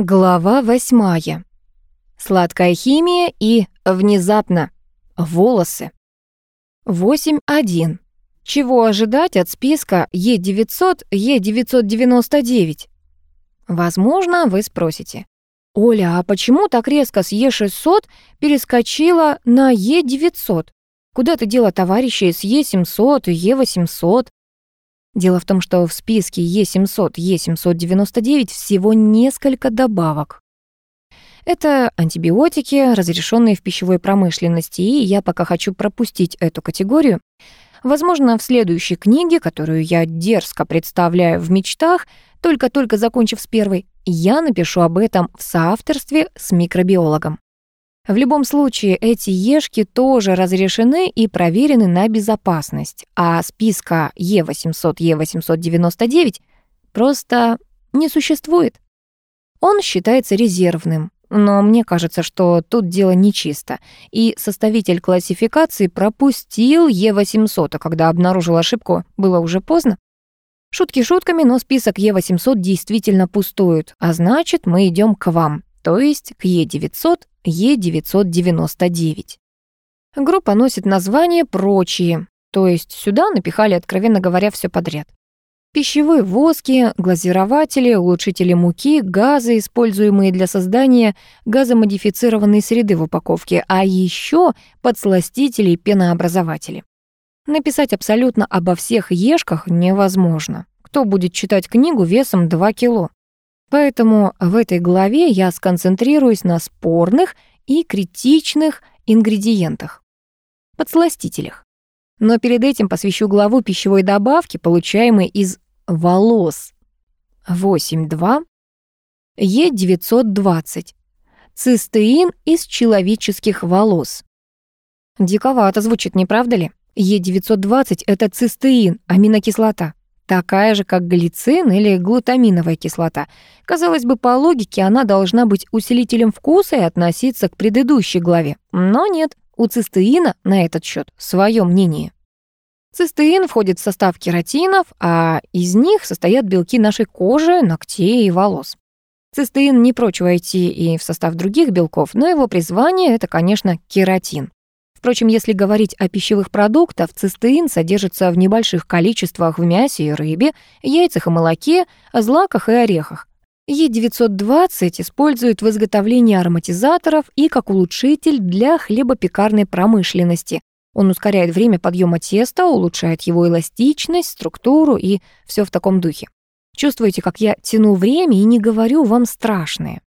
Глава восьмая. Сладкая химия и внезапно волосы. 8.1. Чего ожидать от списка Е900, Е999? Возможно, вы спросите. Оля, а почему так резко с Е600 перескочила на Е900? Куда ты дела товарищей с Е700 и Е800? Дело в том, что в списке Е700, Е799 всего несколько добавок. Это антибиотики, разрешенные в пищевой промышленности, и я пока хочу пропустить эту категорию. Возможно, в следующей книге, которую я дерзко представляю в мечтах, только-только закончив с первой, я напишу об этом в соавторстве с микробиологом. В любом случае, эти ешки тоже разрешены и проверены на безопасность, а списка Е800, Е899 просто не существует. Он считается резервным, но мне кажется, что тут дело нечисто, и составитель классификации пропустил Е800, а когда обнаружил ошибку, было уже поздно. Шутки шутками, но список Е800 действительно пустует, а значит, мы идем к вам, то есть к Е900, Е999. Группа носит название «Прочие», то есть сюда напихали, откровенно говоря, все подряд. Пищевые воски, глазирователи, улучшители муки, газы, используемые для создания газомодифицированной среды в упаковке, а еще подсластители и пенообразователи. Написать абсолютно обо всех ешках невозможно. Кто будет читать книгу весом 2 кило? Поэтому в этой главе я сконцентрируюсь на спорных и критичных ингредиентах, подсластителях. Но перед этим посвящу главу пищевой добавки, получаемой из волос. 8.2. Е920. Цистеин из человеческих волос. Диковато звучит, не правда ли? Е920 — это цистеин, аминокислота. Такая же, как глицин или глутаминовая кислота. Казалось бы, по логике она должна быть усилителем вкуса и относиться к предыдущей главе. Но нет, у цистеина на этот счет свое мнение. Цистеин входит в состав кератинов, а из них состоят белки нашей кожи, ногтей и волос. Цистеин не прочь войти и в состав других белков, но его призвание — это, конечно, кератин. Впрочем, если говорить о пищевых продуктах, цистеин содержится в небольших количествах в мясе и рыбе, яйцах и молоке, злаках и орехах. Е920 используют в изготовлении ароматизаторов и как улучшитель для хлебопекарной промышленности. Он ускоряет время подъема теста, улучшает его эластичность, структуру и все в таком духе. Чувствуете, как я тяну время и не говорю вам страшное.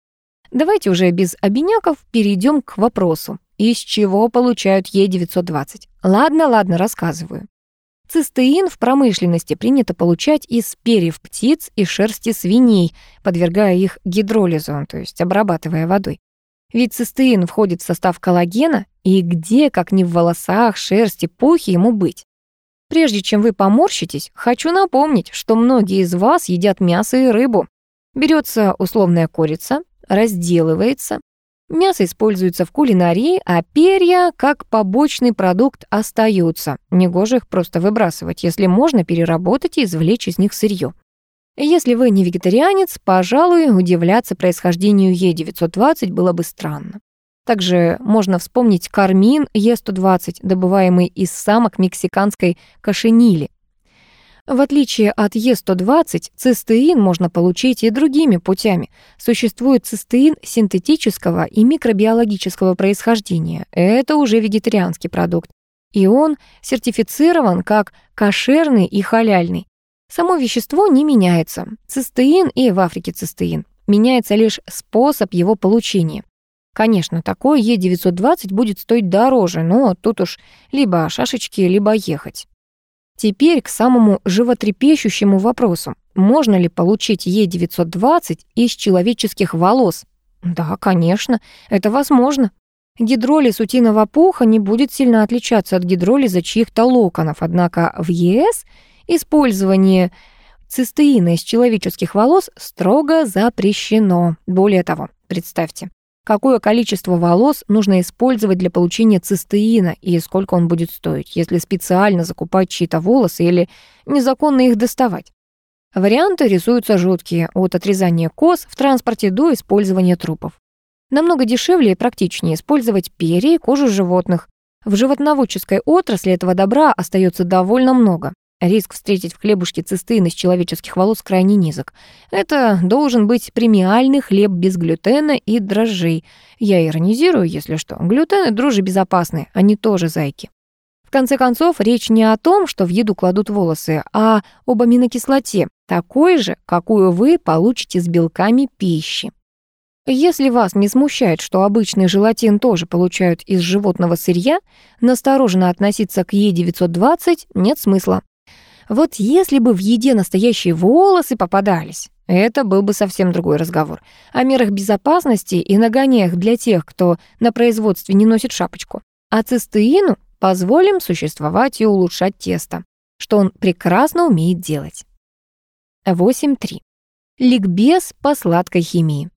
Давайте уже без обиняков перейдем к вопросу. Из чего получают Е920? Ладно, ладно, рассказываю. Цистеин в промышленности принято получать из перьев птиц и шерсти свиней, подвергая их гидролизу, то есть обрабатывая водой. Ведь цистеин входит в состав коллагена, и где, как ни в волосах, шерсти, пухе, ему быть? Прежде чем вы поморщитесь, хочу напомнить, что многие из вас едят мясо и рыбу. Берется условная курица, разделывается. Мясо используется в кулинарии, а перья, как побочный продукт, остаются. Негоже их просто выбрасывать, если можно переработать и извлечь из них сырье. Если вы не вегетарианец, пожалуй, удивляться происхождению Е920 было бы странно. Также можно вспомнить кармин Е120, добываемый из самок мексиканской кошенили. В отличие от Е120, цистеин можно получить и другими путями. Существует цистеин синтетического и микробиологического происхождения. Это уже вегетарианский продукт. И он сертифицирован как кошерный и халяльный. Само вещество не меняется. Цистеин и в Африке цистеин. Меняется лишь способ его получения. Конечно, такой Е920 будет стоить дороже, но тут уж либо шашечки, либо ехать. Теперь к самому животрепещущему вопросу. Можно ли получить Е920 из человеческих волос? Да, конечно, это возможно. Гидролиз утиного пуха не будет сильно отличаться от гидролиза чьих-то локонов, однако в ЕС использование цистеина из человеческих волос строго запрещено. Более того, представьте, какое количество волос нужно использовать для получения цистеина и сколько он будет стоить, если специально закупать чьи-то волосы или незаконно их доставать. Варианты рисуются жуткие, от отрезания коз в транспорте до использования трупов. Намного дешевле и практичнее использовать перья и кожу животных. В животноводческой отрасли этого добра остается довольно много. Риск встретить в хлебушке цистеин из человеческих волос крайне низок. Это должен быть премиальный хлеб без глютена и дрожжей. Я иронизирую, если что. Глютен и дрожжи безопасны, они тоже зайки. В конце концов, речь не о том, что в еду кладут волосы, а об аминокислоте, такой же, какую вы получите с белками пищи. Если вас не смущает, что обычный желатин тоже получают из животного сырья, настороженно относиться к Е920 нет смысла. Вот если бы в еде настоящие волосы попадались, это был бы совсем другой разговор. О мерах безопасности и нагоняях для тех, кто на производстве не носит шапочку. А цистеину Позволим существовать и улучшать тесто, что он прекрасно умеет делать. 8.3. Ликбез по сладкой химии.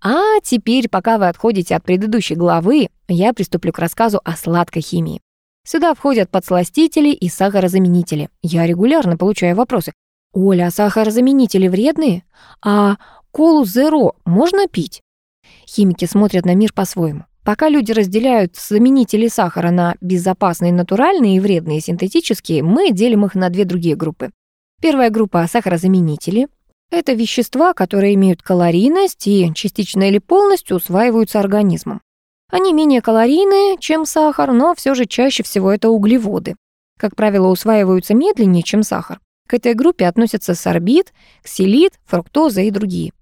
А теперь, пока вы отходите от предыдущей главы, я приступлю к рассказу о сладкой химии. Сюда входят подсластители и сахарозаменители. Я регулярно получаю вопросы. «Оля, а сахарозаменители вредные? А колу зеро можно пить?» Химики смотрят на мир по-своему. Пока люди разделяют заменители сахара на безопасные натуральные и вредные синтетические, мы делим их на две другие группы. Первая группа — сахарозаменители. Это вещества, которые имеют калорийность и частично или полностью усваиваются организмом. Они менее калорийные, чем сахар, но все же чаще всего это углеводы. Как правило, усваиваются медленнее, чем сахар. К этой группе относятся сорбит, ксилит, фруктоза и другие.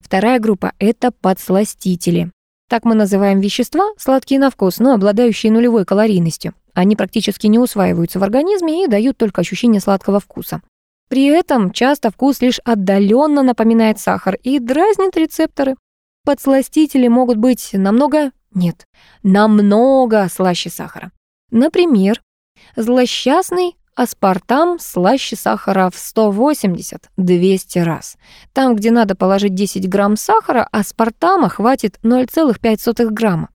Вторая группа — это подсластители. Так мы называем вещества, сладкие на вкус, но обладающие нулевой калорийностью. Они практически не усваиваются в организме и дают только ощущение сладкого вкуса. При этом часто вкус лишь отдаленно напоминает сахар и дразнит рецепторы. Подсластители могут быть намного, нет, намного слаще сахара. Например, злосчастный аспартам слаще сахара в 180-200 раз. Там, где надо положить 10 грамм сахара, аспартама хватит 0,5 грамма.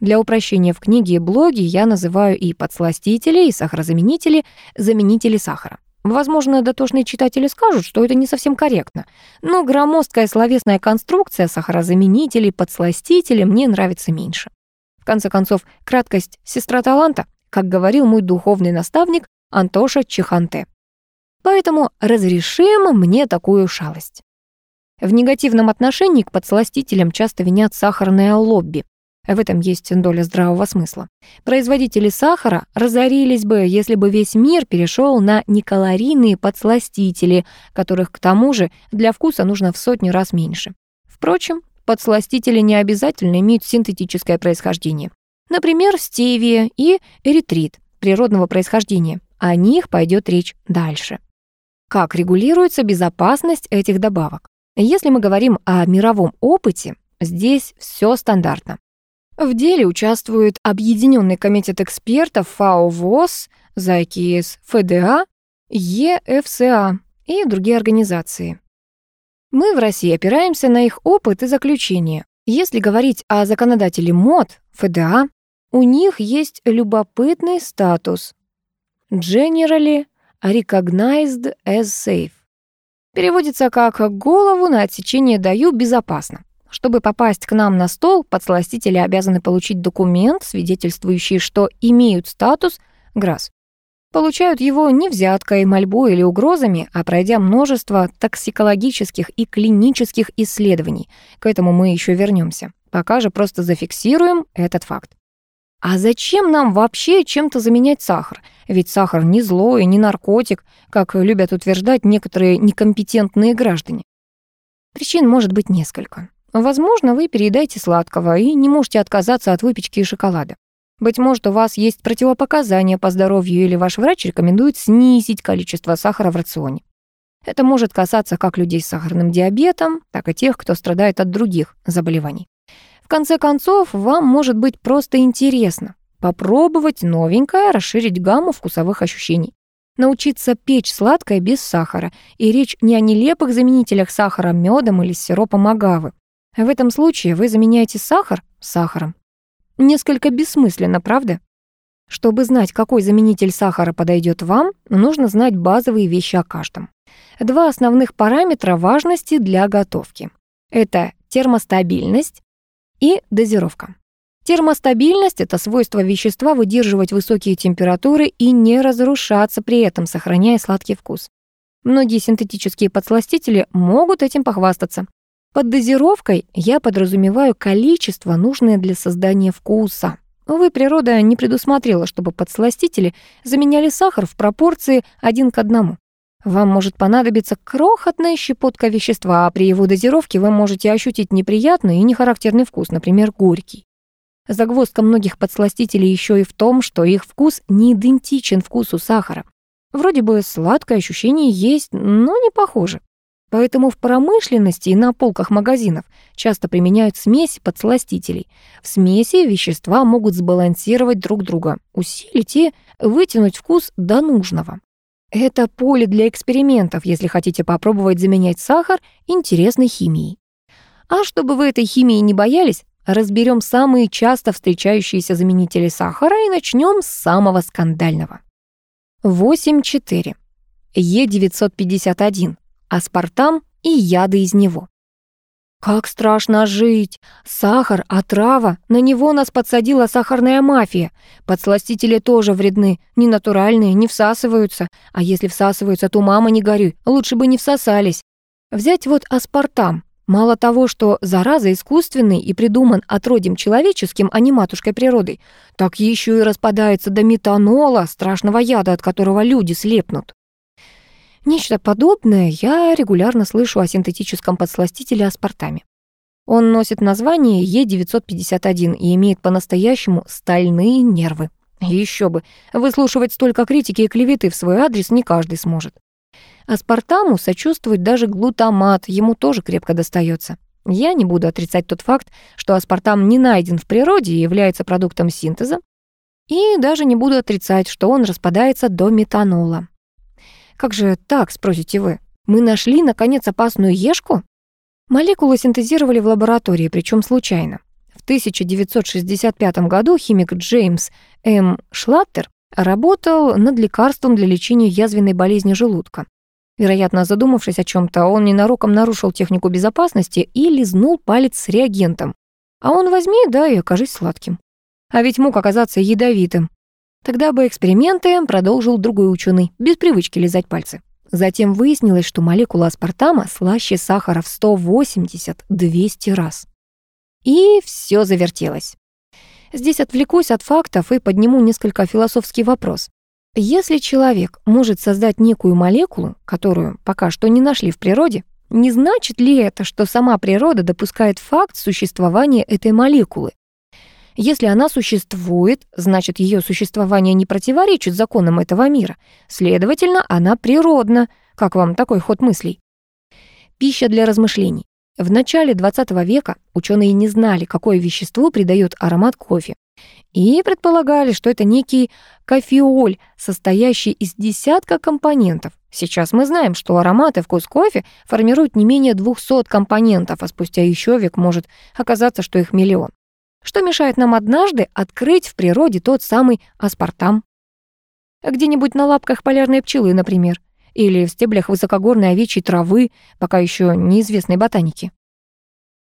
Для упрощения в книге и блоге я называю и подсластители, и сахарозаменители, заменители сахара. Возможно, дотошные читатели скажут, что это не совсем корректно, но громоздкая словесная конструкция сахарозаменителей, подсластителей мне нравится меньше. В конце концов, краткость — сестра таланта, как говорил мой духовный наставник, Антоша Чеханте. Поэтому разрешим мне такую шалость. В негативном отношении к подсластителям часто винят сахарное лобби. В этом есть доля здравого смысла. Производители сахара разорились бы, если бы весь мир перешел на некалорийные подсластители, которых к тому же для вкуса нужно в сотни раз меньше. Впрочем, подсластители не обязательно имеют синтетическое происхождение. Например, стевия и эритрит природного происхождения. О них пойдет речь дальше. Как регулируется безопасность этих добавок? Если мы говорим о мировом опыте, здесь все стандартно. В деле участвует Объединенный комитет экспертов ФАО ВОЗ, ЗАКИС, ФДА, ЕФСА и другие организации. Мы в России опираемся на их опыт и заключения. Если говорить о законодателе МОД, ФДА, у них есть любопытный статус Generally recognized as safe. Переводится как «голову на отсечение даю безопасно». Чтобы попасть к нам на стол, подсластители обязаны получить документ, свидетельствующий, что имеют статус ГРАС. Получают его не взяткой, мольбой или угрозами, а пройдя множество токсикологических и клинических исследований. К этому мы еще вернемся. Пока же просто зафиксируем этот факт. А зачем нам вообще чем-то заменять сахар? Ведь сахар не зло и не наркотик, как любят утверждать некоторые некомпетентные граждане. Причин может быть несколько. Возможно, вы переедаете сладкого и не можете отказаться от выпечки и шоколада. Быть может, у вас есть противопоказания по здоровью или ваш врач рекомендует снизить количество сахара в рационе. Это может касаться как людей с сахарным диабетом, так и тех, кто страдает от других заболеваний. В конце концов, вам может быть просто интересно попробовать новенькое, расширить гамму вкусовых ощущений. Научиться печь сладкое без сахара. И речь не о нелепых заменителях сахара медом или сиропом агавы. В этом случае вы заменяете сахар сахаром. Несколько бессмысленно, правда? Чтобы знать, какой заменитель сахара подойдет вам, нужно знать базовые вещи о каждом. два основных параметра важности для готовки. Это термостабильность и дозировка. Термостабильность — это свойство вещества выдерживать высокие температуры и не разрушаться при этом, сохраняя сладкий вкус. Многие синтетические подсластители могут этим похвастаться. Под дозировкой я подразумеваю количество, нужное для создания вкуса. Увы, природа не предусмотрела, чтобы подсластители заменяли сахар в пропорции один к одному. Вам может понадобиться крохотная щепотка вещества, а при его дозировке вы можете ощутить неприятный и нехарактерный вкус, например, горький. Загвоздка многих подсластителей еще и в том, что их вкус не идентичен вкусу сахара. Вроде бы сладкое ощущение есть, но не похоже. Поэтому в промышленности и на полках магазинов часто применяют смесь подсластителей. В смеси вещества могут сбалансировать друг друга, усилить и вытянуть вкус до нужного. Это поле для экспериментов, если хотите попробовать заменять сахар интересной химией. А чтобы вы этой химии не боялись, разберем самые часто встречающиеся заменители сахара и начнем с самого скандального. 8.4. Е951. Аспартам и яды из него. Как страшно жить! Сахар, отрава, на него нас подсадила сахарная мафия. Подсластители тоже вредны, не натуральные, не всасываются. А если всасываются, то мама не горюй, лучше бы не всосались. Взять вот аспартам. Мало того, что зараза искусственный и придуман отродьем человеческим, а не матушкой природой, так еще и распадается до метанола, страшного яда, от которого люди слепнут. Нечто подобное я регулярно слышу о синтетическом подсластителе аспартаме. Он носит название Е951 и имеет по-настоящему стальные нервы. Еще бы, выслушивать столько критики и клеветы в свой адрес не каждый сможет. Аспартаму сочувствует даже глутамат, ему тоже крепко достается. Я не буду отрицать тот факт, что аспартам не найден в природе и является продуктом синтеза, и даже не буду отрицать, что он распадается до метанола. Как же так, спросите вы? Мы нашли, наконец, опасную ешку? Молекулы синтезировали в лаборатории, причем случайно. В 1965 году химик Джеймс М. Шлаттер работал над лекарством для лечения язвенной болезни желудка. Вероятно, задумавшись о чем то он ненароком нарушил технику безопасности и лизнул палец с реагентом. А он возьми, да, и окажись сладким. А ведь мог оказаться ядовитым. Тогда бы эксперименты продолжил другой ученый, без привычки лизать пальцы. Затем выяснилось, что молекула аспартама слаще сахара в 180-200 раз. И все завертелось. Здесь отвлекусь от фактов и подниму несколько философский вопрос. Если человек может создать некую молекулу, которую пока что не нашли в природе, не значит ли это, что сама природа допускает факт существования этой молекулы? Если она существует, значит, ее существование не противоречит законам этого мира. Следовательно, она природна. Как вам такой ход мыслей? Пища для размышлений. В начале 20 века ученые не знали, какое вещество придает аромат кофе и предполагали, что это некий кофеоль, состоящий из десятка компонентов. Сейчас мы знаем, что аромат и вкус кофе формируют не менее 200 компонентов, а спустя еще век может оказаться, что их миллион. Что мешает нам однажды открыть в природе тот самый аспартам? Где-нибудь на лапках полярной пчелы, например, или в стеблях высокогорной овечьей травы, пока еще неизвестной ботаники.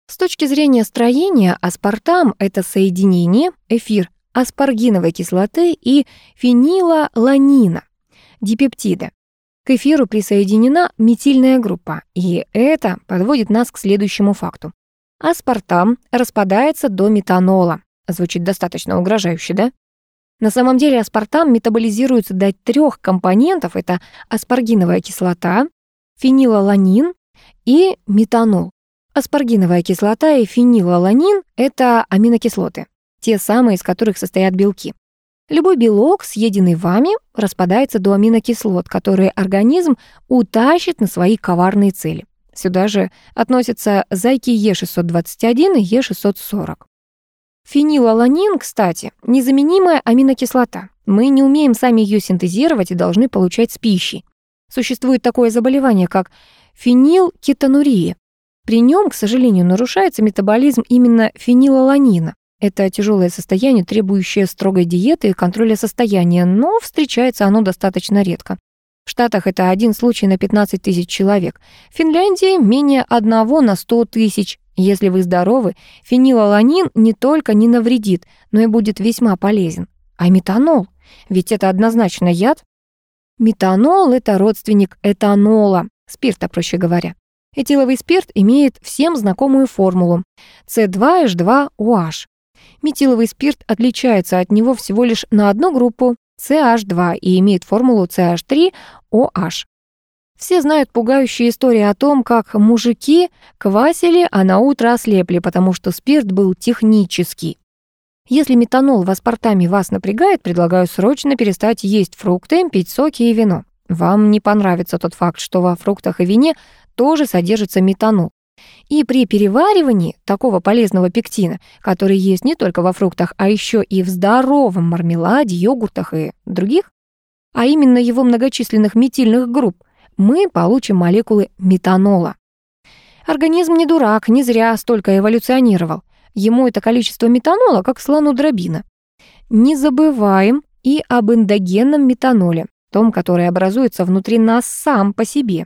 С точки зрения строения, аспартам — это соединение, эфир, аспаргиновой кислоты и фенилаланина, дипептида. К эфиру присоединена метильная группа, и это подводит нас к следующему факту. Аспартам распадается до метанола. Звучит достаточно угрожающе, да? На самом деле аспартам метаболизируется до трех компонентов. Это аспаргиновая кислота, фенилаланин и метанол. Аспаргиновая кислота и фенилаланин — это аминокислоты, те самые, из которых состоят белки. Любой белок, съеденный вами, распадается до аминокислот, которые организм утащит на свои коварные цели. Сюда же относятся зайки Е621 и Е640. Фенилаланин, кстати, незаменимая аминокислота. Мы не умеем сами ее синтезировать и должны получать с пищей. Существует такое заболевание, как фенилкетонурия. При нем, к сожалению, нарушается метаболизм именно фенилаланина. Это тяжелое состояние, требующее строгой диеты и контроля состояния, но встречается оно достаточно редко. В Штатах это один случай на 15 тысяч человек. В Финляндии менее одного на 100 тысяч. Если вы здоровы, фенилаланин не только не навредит, но и будет весьма полезен. А метанол? Ведь это однозначно яд. Метанол — это родственник этанола, спирта, проще говоря. Этиловый спирт имеет всем знакомую формулу C2H2OH. Метиловый спирт отличается от него всего лишь на одну группу CH2 и имеет формулу CH3OH. Все знают пугающие истории о том, как мужики квасили, а на утро ослепли, потому что спирт был технический. Если метанол в аспартаме вас напрягает, предлагаю срочно перестать есть фрукты, пить соки и вино. Вам не понравится тот факт, что во фруктах и вине тоже содержится метанол. И при переваривании такого полезного пектина, который есть не только во фруктах, а еще и в здоровом мармеладе, йогуртах и других, а именно его многочисленных метильных групп, мы получим молекулы метанола. Организм не дурак, не зря столько эволюционировал. Ему это количество метанола, как слону дробина. Не забываем и об эндогенном метаноле, том, который образуется внутри нас сам по себе.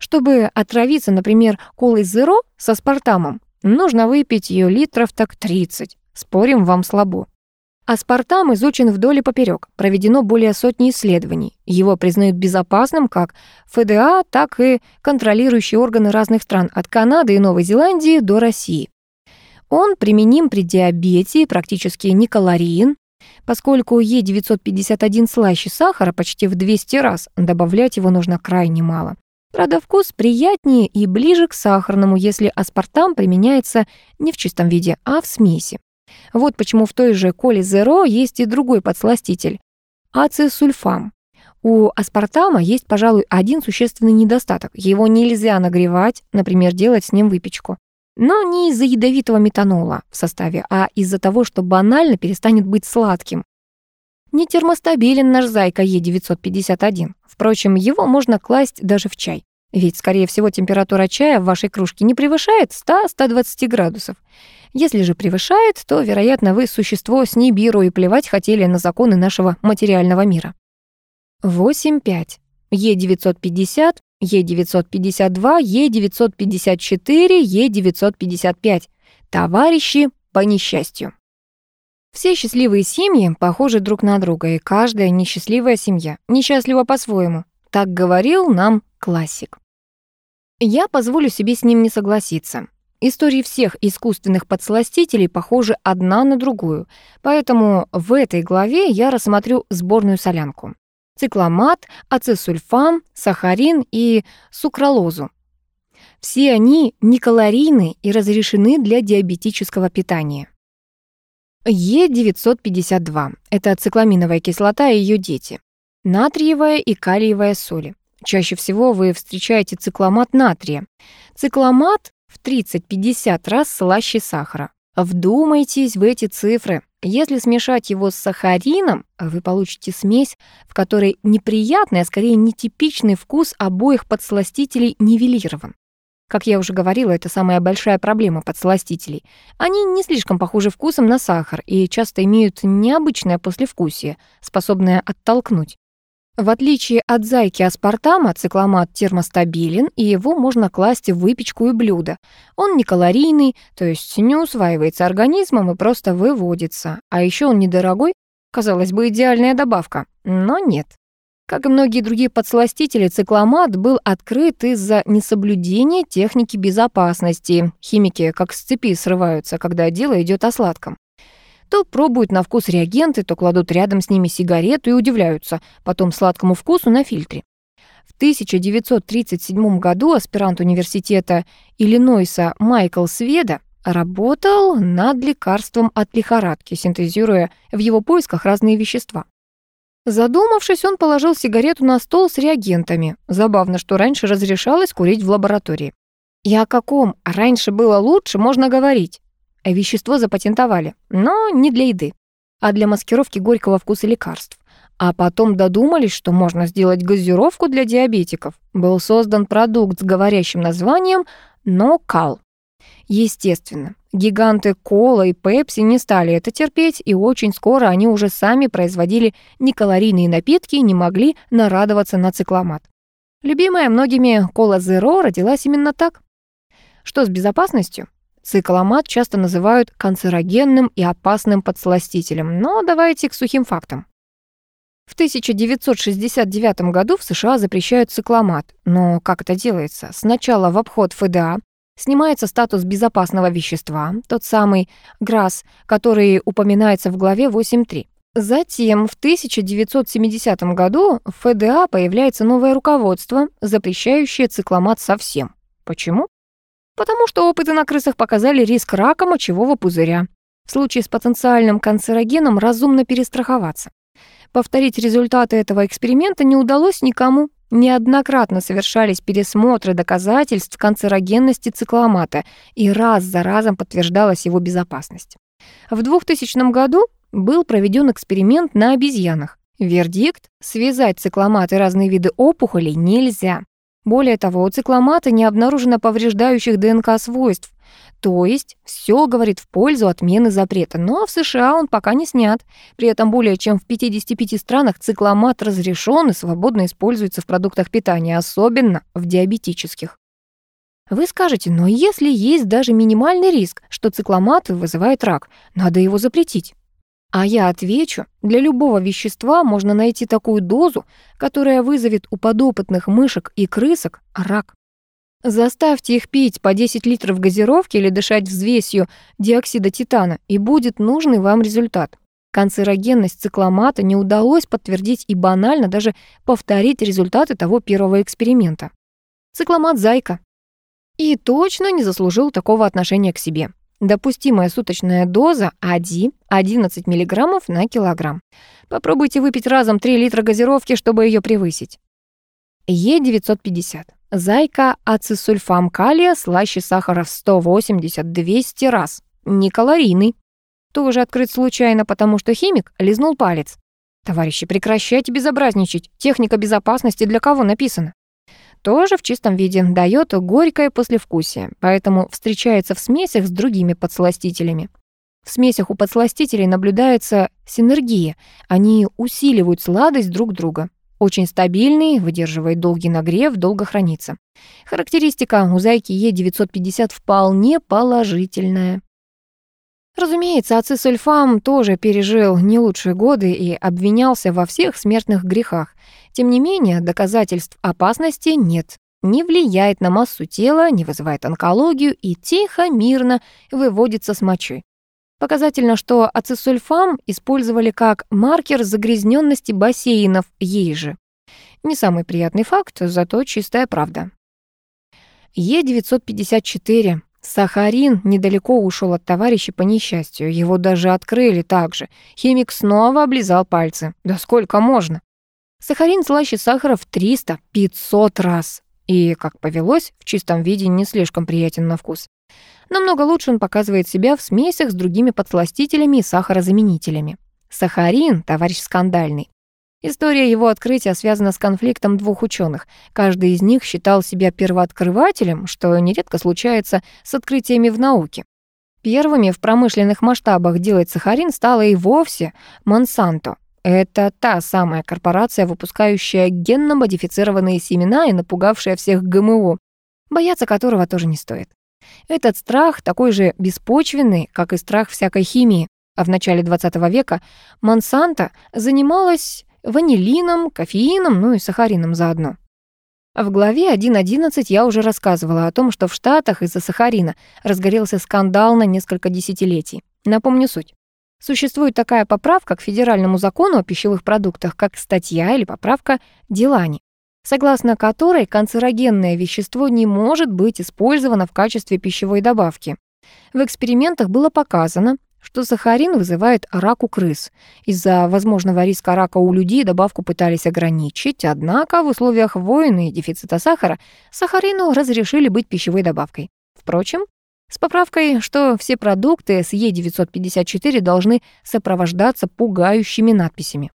Чтобы отравиться, например, колой зеро со спартамом, нужно выпить ее литров так 30. Спорим, вам слабо. Аспартам изучен вдоль и поперек, проведено более сотни исследований. Его признают безопасным как ФДА, так и контролирующие органы разных стран, от Канады и Новой Зеландии до России. Он применим при диабете, практически не калориен, поскольку Е951 слаще сахара почти в 200 раз, добавлять его нужно крайне мало. Правда, вкус приятнее и ближе к сахарному, если аспартам применяется не в чистом виде, а в смеси. Вот почему в той же коле Zero есть и другой подсластитель – ацисульфам. У аспартама есть, пожалуй, один существенный недостаток. Его нельзя нагревать, например, делать с ним выпечку. Но не из-за ядовитого метанола в составе, а из-за того, что банально перестанет быть сладким. Не термостабилен наш зайка Е951. Впрочем, его можно класть даже в чай. Ведь, скорее всего, температура чая в вашей кружке не превышает 100-120 градусов. Если же превышает, то, вероятно, вы существо с Нибиру и плевать хотели на законы нашего материального мира. 8.5. Е950, Е952, Е954, Е955. Товарищи по несчастью. Все счастливые семьи похожи друг на друга, и каждая несчастливая семья несчастлива по-своему. Так говорил нам классик. Я позволю себе с ним не согласиться. Истории всех искусственных подсластителей похожи одна на другую, поэтому в этой главе я рассмотрю сборную солянку. Цикламат, ацесульфам, сахарин и сукралозу. Все они некалорийны и разрешены для диабетического питания. Е952 – это цикламиновая кислота и ее дети. Натриевая и калиевая соли. Чаще всего вы встречаете цикламат натрия. Цикламат в 30-50 раз слаще сахара. Вдумайтесь в эти цифры. Если смешать его с сахарином, вы получите смесь, в которой неприятный, а скорее нетипичный вкус обоих подсластителей нивелирован. Как я уже говорила, это самая большая проблема подсластителей. Они не слишком похожи вкусом на сахар и часто имеют необычное послевкусие, способное оттолкнуть. В отличие от зайки аспартама, цикламат термостабилен, и его можно класть в выпечку и блюда. Он не калорийный, то есть не усваивается организмом и просто выводится. А еще он недорогой, казалось бы, идеальная добавка, но нет. Как и многие другие подсластители, цикламат был открыт из-за несоблюдения техники безопасности. Химики как с цепи срываются, когда дело идет о сладком. То пробуют на вкус реагенты, то кладут рядом с ними сигарету и удивляются потом сладкому вкусу на фильтре. В 1937 году аспирант университета Иллинойса Майкл Сведа работал над лекарством от лихорадки, синтезируя в его поисках разные вещества. Задумавшись, он положил сигарету на стол с реагентами. Забавно, что раньше разрешалось курить в лаборатории. И о каком раньше было лучше, можно говорить. Вещество запатентовали, но не для еды, а для маскировки горького вкуса лекарств. А потом додумались, что можно сделать газировку для диабетиков. Был создан продукт с говорящим названием «Нокал». Естественно, гиганты Кола и Пепси не стали это терпеть, и очень скоро они уже сами производили некалорийные напитки и не могли нарадоваться на цикламат. Любимая многими Кола Зеро родилась именно так. Что с безопасностью? Цикламат часто называют канцерогенным и опасным подсластителем, но давайте к сухим фактам. В 1969 году в США запрещают цикламат, но как это делается? Сначала в обход ФДА снимается статус безопасного вещества, тот самый ГРАС, который упоминается в главе 8.3. Затем в 1970 году в ФДА появляется новое руководство, запрещающее цикламат совсем. Почему? Потому что опыты на крысах показали риск рака мочевого пузыря. В случае с потенциальным канцерогеном разумно перестраховаться. Повторить результаты этого эксперимента не удалось никому. Неоднократно совершались пересмотры доказательств канцерогенности цикломата, и раз за разом подтверждалась его безопасность. В 2000 году был проведен эксперимент на обезьянах. Вердикт – связать цикломат и разные виды опухолей нельзя. Более того, у цикломата не обнаружено повреждающих ДНК свойств, то есть все говорит в пользу отмены запрета, но в США он пока не снят. При этом более чем в 55 странах цикломат разрешен и свободно используется в продуктах питания, особенно в диабетических. Вы скажете, но если есть даже минимальный риск, что цикломат вызывает рак, надо его запретить. А я отвечу, для любого вещества можно найти такую дозу, которая вызовет у подопытных мышек и крысок рак. Заставьте их пить по 10 литров газировки или дышать взвесью диоксида титана, и будет нужный вам результат. Канцерогенность цикломата не удалось подтвердить и банально даже повторить результаты того первого эксперимента. Цикломат – зайка. И точно не заслужил такого отношения к себе. Допустимая суточная доза АДИ 11 мг на килограмм. Попробуйте выпить разом 3 литра газировки, чтобы ее превысить. Е950. Зайка ацисульфам калия слаще сахара в 180-200 раз. Не калорийный. Тоже открыт случайно, потому что химик лизнул палец. Товарищи, прекращайте безобразничать. Техника безопасности для кого написана? тоже в чистом виде, дает горькое послевкусие, поэтому встречается в смесях с другими подсластителями. В смесях у подсластителей наблюдается синергия, они усиливают сладость друг друга. Очень стабильный, выдерживает долгий нагрев, долго хранится. Характеристика у зайки Е950 вполне положительная. Разумеется, ацисульфам тоже пережил не лучшие годы и обвинялся во всех смертных грехах. Тем не менее, доказательств опасности нет. Не влияет на массу тела, не вызывает онкологию и тихо, мирно выводится с мочи. Показательно, что ацисульфам использовали как маркер загрязненности бассейнов ей же. Не самый приятный факт, зато чистая правда. Е954 Сахарин недалеко ушел от товарища по несчастью. Его даже открыли так же. Химик снова облизал пальцы. Да сколько можно? Сахарин слаще сахара в 300-500 раз. И, как повелось, в чистом виде не слишком приятен на вкус. Намного лучше он показывает себя в смесях с другими подсластителями и сахарозаменителями. Сахарин — товарищ скандальный. История его открытия связана с конфликтом двух ученых. Каждый из них считал себя первооткрывателем, что нередко случается с открытиями в науке. Первыми в промышленных масштабах делать сахарин стала и вовсе Монсанто. Это та самая корпорация, выпускающая генно-модифицированные семена и напугавшая всех ГМО, бояться которого тоже не стоит. Этот страх такой же беспочвенный, как и страх всякой химии. А в начале 20 века Монсанто занималась ванилином, кофеином, ну и сахарином заодно. В главе 1.11 я уже рассказывала о том, что в Штатах из-за сахарина разгорелся скандал на несколько десятилетий. Напомню суть. Существует такая поправка к федеральному закону о пищевых продуктах, как статья или поправка Дилани, согласно которой канцерогенное вещество не может быть использовано в качестве пищевой добавки. В экспериментах было показано, что сахарин вызывает рак у крыс. Из-за возможного риска рака у людей добавку пытались ограничить, однако в условиях войны и дефицита сахара сахарину разрешили быть пищевой добавкой. Впрочем, с поправкой, что все продукты с Е954 должны сопровождаться пугающими надписями.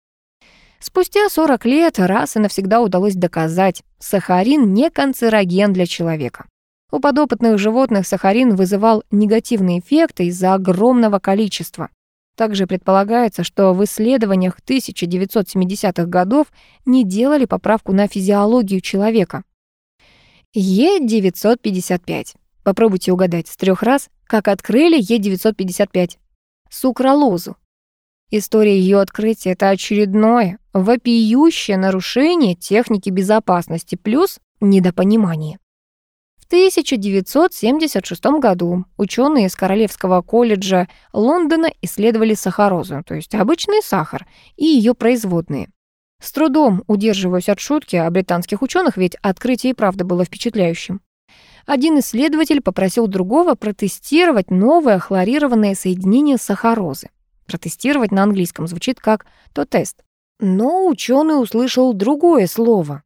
Спустя 40 лет раз и навсегда удалось доказать, сахарин не канцероген для человека. У подопытных животных сахарин вызывал негативные эффекты из-за огромного количества. Также предполагается, что в исследованиях 1970-х годов не делали поправку на физиологию человека. Е955. Попробуйте угадать с трех раз, как открыли Е955. Сукралозу. История ее открытия — это очередное, вопиющее нарушение техники безопасности плюс недопонимание. В 1976 году ученые из Королевского колледжа Лондона исследовали сахарозу, то есть обычный сахар, и ее производные. С трудом удерживаюсь от шутки о британских ученых, ведь открытие и правда было впечатляющим. Один исследователь попросил другого протестировать новое хлорированное соединение сахарозы. Протестировать на английском звучит как «то тест». Но ученый услышал другое слово.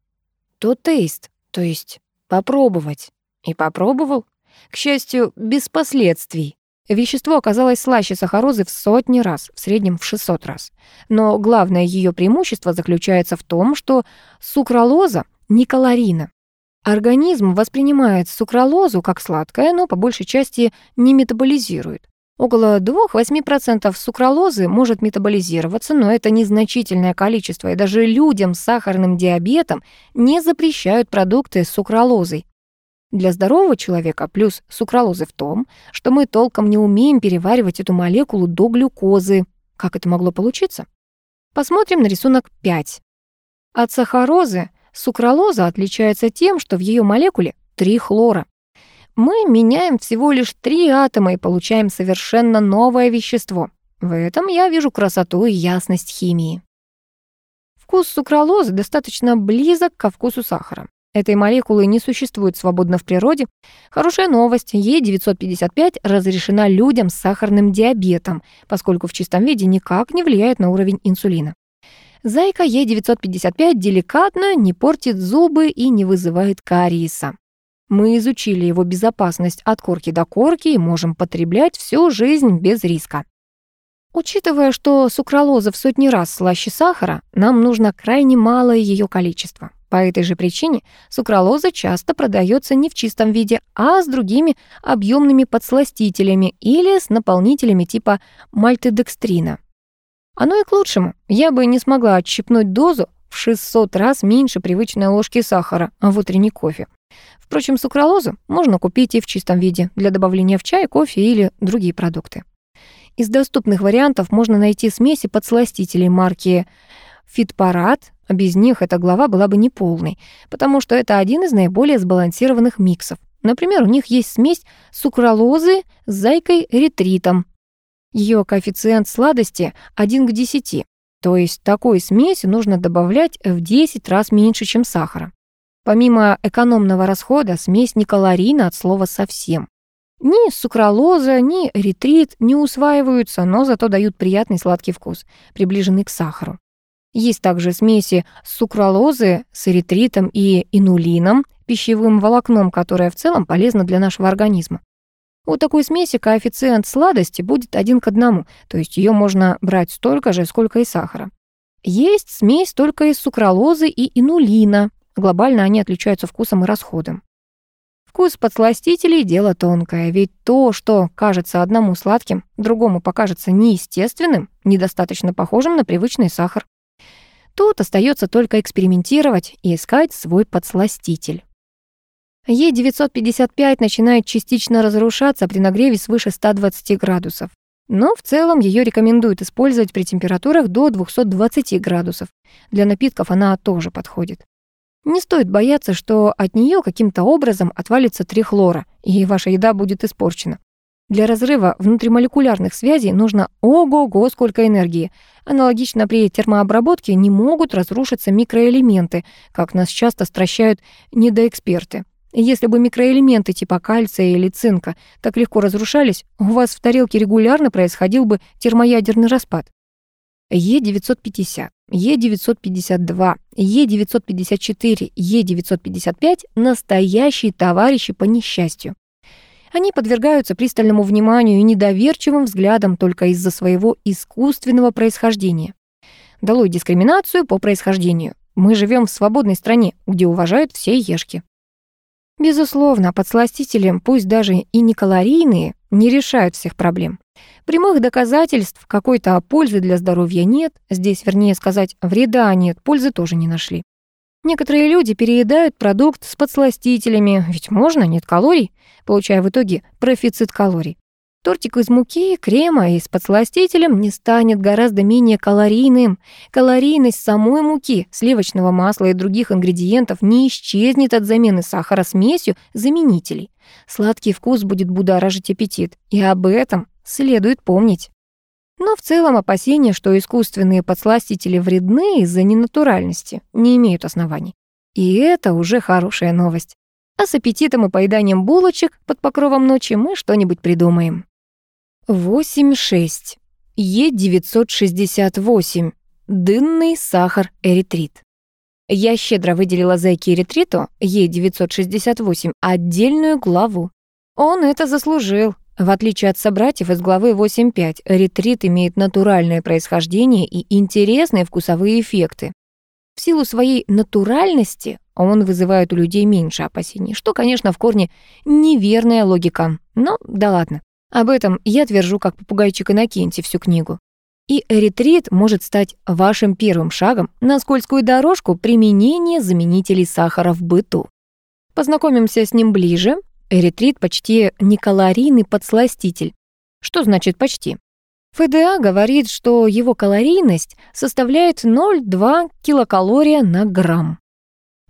«То тест», то есть «попробовать». И попробовал. К счастью, без последствий. Вещество оказалось слаще сахарозы в сотни раз, в среднем в 600 раз. Но главное ее преимущество заключается в том, что сукралоза не калорийна. Организм воспринимает сукралозу как сладкое, но по большей части не метаболизирует. Около 2-8% сукралозы может метаболизироваться, но это незначительное количество, и даже людям с сахарным диабетом не запрещают продукты с сукралозой. Для здорового человека плюс сукралозы в том, что мы толком не умеем переваривать эту молекулу до глюкозы. Как это могло получиться? Посмотрим на рисунок 5. От сахарозы сукралоза отличается тем, что в ее молекуле три хлора. Мы меняем всего лишь три атома и получаем совершенно новое вещество. В этом я вижу красоту и ясность химии. Вкус сукралозы достаточно близок ко вкусу сахара. Этой молекулы не существует свободно в природе. Хорошая новость. Е955 разрешена людям с сахарным диабетом, поскольку в чистом виде никак не влияет на уровень инсулина. Зайка Е955 деликатно, не портит зубы и не вызывает кариеса. Мы изучили его безопасность от корки до корки и можем потреблять всю жизнь без риска. Учитывая, что сукралоза в сотни раз слаще сахара, нам нужно крайне малое ее количество. По этой же причине сукралоза часто продается не в чистом виде, а с другими объемными подсластителями или с наполнителями типа мальтодекстрина. Оно и к лучшему. Я бы не смогла отщипнуть дозу в 600 раз меньше привычной ложки сахара в утренний кофе. Впрочем, сукралозу можно купить и в чистом виде для добавления в чай, кофе или другие продукты. Из доступных вариантов можно найти смеси подсластителей марки Фитпарат, без них эта глава была бы неполной, потому что это один из наиболее сбалансированных миксов. Например, у них есть смесь сукралозы с зайкой-ретритом. Ее коэффициент сладости 1 к 10, то есть такой смеси нужно добавлять в 10 раз меньше, чем сахара. Помимо экономного расхода, смесь не калорийна от слова совсем. Ни сукралоза, ни ретрит не усваиваются, но зато дают приятный сладкий вкус, приближенный к сахару. Есть также смеси сукралозы с эритритом и инулином, пищевым волокном, которое в целом полезно для нашего организма. У такой смеси коэффициент сладости будет один к одному, то есть ее можно брать столько же, сколько и сахара. Есть смесь только из сукралозы и инулина. Глобально они отличаются вкусом и расходом. Вкус подсластителей – дело тонкое, ведь то, что кажется одному сладким, другому покажется неестественным, недостаточно похожим на привычный сахар. Тут остается только экспериментировать и искать свой подсластитель. Е955 начинает частично разрушаться при нагреве свыше 120 градусов. Но в целом ее рекомендуют использовать при температурах до 220 градусов. Для напитков она тоже подходит. Не стоит бояться, что от нее каким-то образом отвалится трихлора, и ваша еда будет испорчена. Для разрыва внутримолекулярных связей нужно ого-го сколько энергии. Аналогично при термообработке не могут разрушиться микроэлементы, как нас часто стращают недоэксперты. Если бы микроэлементы типа кальция или цинка так легко разрушались, у вас в тарелке регулярно происходил бы термоядерный распад. Е950, Е952, Е954, Е955 — настоящие товарищи по несчастью. Они подвергаются пристальному вниманию и недоверчивым взглядам только из-за своего искусственного происхождения. Долой дискриминацию по происхождению. Мы живем в свободной стране, где уважают все ешки. Безусловно, подсластители, пусть даже и не калорийные, не решают всех проблем. Прямых доказательств какой-то пользы для здоровья нет, здесь, вернее сказать, вреда нет, пользы тоже не нашли. Некоторые люди переедают продукт с подсластителями, ведь можно, нет калорий, получая в итоге профицит калорий. Тортик из муки, крема и с подсластителем не станет гораздо менее калорийным. Калорийность самой муки, сливочного масла и других ингредиентов не исчезнет от замены сахара смесью заменителей. Сладкий вкус будет будоражить аппетит, и об этом следует помнить. Но в целом опасения, что искусственные подсластители вредны из-за ненатуральности, не имеют оснований. И это уже хорошая новость. А с аппетитом и поеданием булочек под покровом ночи мы что-нибудь придумаем. 8.6. Е968. Дынный сахар эритрит. Я щедро выделила зайке эритриту Е968 отдельную главу. Он это заслужил. В отличие от собратьев из главы 8.5, эритрит имеет натуральное происхождение и интересные вкусовые эффекты. В силу своей натуральности он вызывает у людей меньше опасений, что, конечно, в корне неверная логика. Но да ладно. Об этом я твержу как попугайчик Иннокентий всю книгу. И эритрит может стать вашим первым шагом на скользкую дорожку применения заменителей сахара в быту. Познакомимся с ним ближе. Эритрит почти некалорийный подсластитель. Что значит почти? ФДА говорит, что его калорийность составляет 0,2 килокалория на грамм.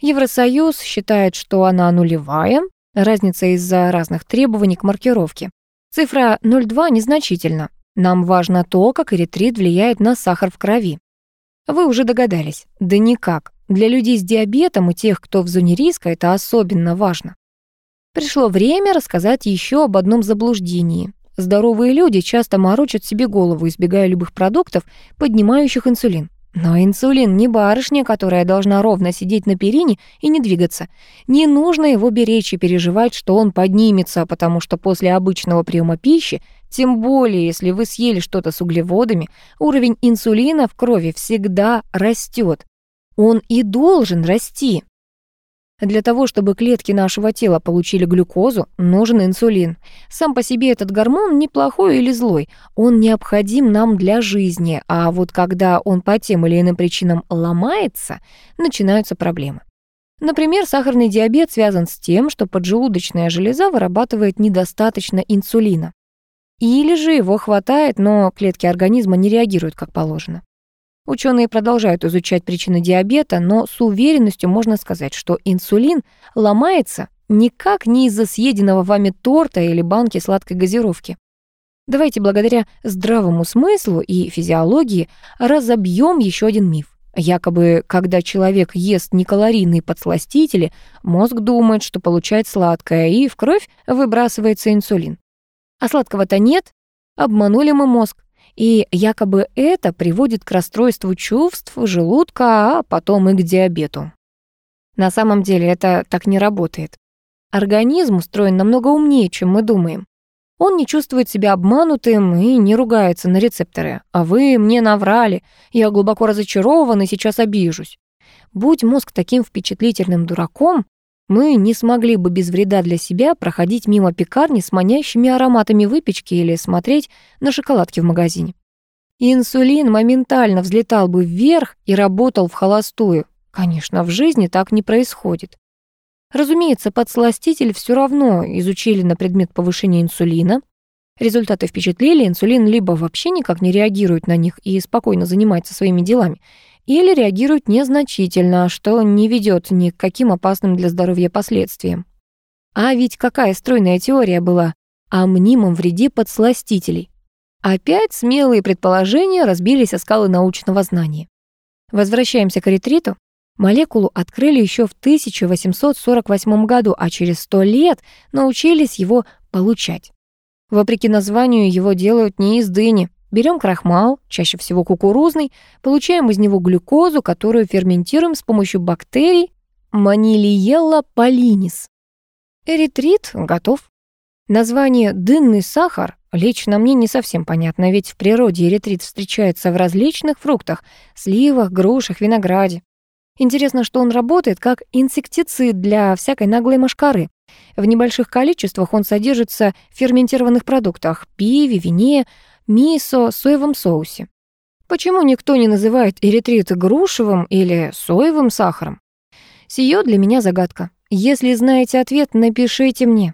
Евросоюз считает, что она нулевая, разница из-за разных требований к маркировке. Цифра 0,2 незначительна. Нам важно то, как эритрит влияет на сахар в крови. Вы уже догадались. Да никак. Для людей с диабетом и тех, кто в зоне риска, это особенно важно. Пришло время рассказать еще об одном заблуждении. Здоровые люди часто морочат себе голову, избегая любых продуктов, поднимающих инсулин. Но инсулин не барышня, которая должна ровно сидеть на перине и не двигаться. Не нужно его беречь и переживать, что он поднимется, потому что после обычного приема пищи, тем более если вы съели что-то с углеводами, уровень инсулина в крови всегда растет. Он и должен расти. Для того, чтобы клетки нашего тела получили глюкозу, нужен инсулин. Сам по себе этот гормон неплохой или злой, он необходим нам для жизни, а вот когда он по тем или иным причинам ломается, начинаются проблемы. Например, сахарный диабет связан с тем, что поджелудочная железа вырабатывает недостаточно инсулина. Или же его хватает, но клетки организма не реагируют как положено. Ученые продолжают изучать причины диабета, но с уверенностью можно сказать, что инсулин ломается никак не из-за съеденного вами торта или банки сладкой газировки. Давайте благодаря здравому смыслу и физиологии разобьем еще один миф. Якобы, когда человек ест некалорийные подсластители, мозг думает, что получает сладкое, и в кровь выбрасывается инсулин. А сладкого-то нет, обманули мы мозг. И якобы это приводит к расстройству чувств, желудка, а потом и к диабету. На самом деле это так не работает. Организм устроен намного умнее, чем мы думаем. Он не чувствует себя обманутым и не ругается на рецепторы. А вы мне наврали, я глубоко разочарован и сейчас обижусь. Будь мозг таким впечатлительным дураком, мы не смогли бы без вреда для себя проходить мимо пекарни с манящими ароматами выпечки или смотреть на шоколадки в магазине. Инсулин моментально взлетал бы вверх и работал в холостую. Конечно, в жизни так не происходит. Разумеется, подсластитель все равно изучили на предмет повышения инсулина. Результаты впечатлили, инсулин либо вообще никак не реагирует на них и спокойно занимается своими делами, или реагирует незначительно, что не ведет ни к каким опасным для здоровья последствиям. А ведь какая стройная теория была о мнимом вреде подсластителей. Опять смелые предположения разбились о скалы научного знания. Возвращаемся к ретриту. Молекулу открыли еще в 1848 году, а через 100 лет научились его получать. Вопреки названию его делают не из дыни, Берем крахмал, чаще всего кукурузный, получаем из него глюкозу, которую ферментируем с помощью бактерий Манилиелла полинис. Эритрит готов. Название «дынный сахар» лично мне не совсем понятно, ведь в природе эритрит встречается в различных фруктах, сливах, грушах, винограде. Интересно, что он работает как инсектицид для всякой наглой мошкары, В небольших количествах он содержится в ферментированных продуктах – пиве, вине, мисо, соевом соусе. Почему никто не называет эритрит грушевым или соевым сахаром? Сие для меня загадка. Если знаете ответ, напишите мне.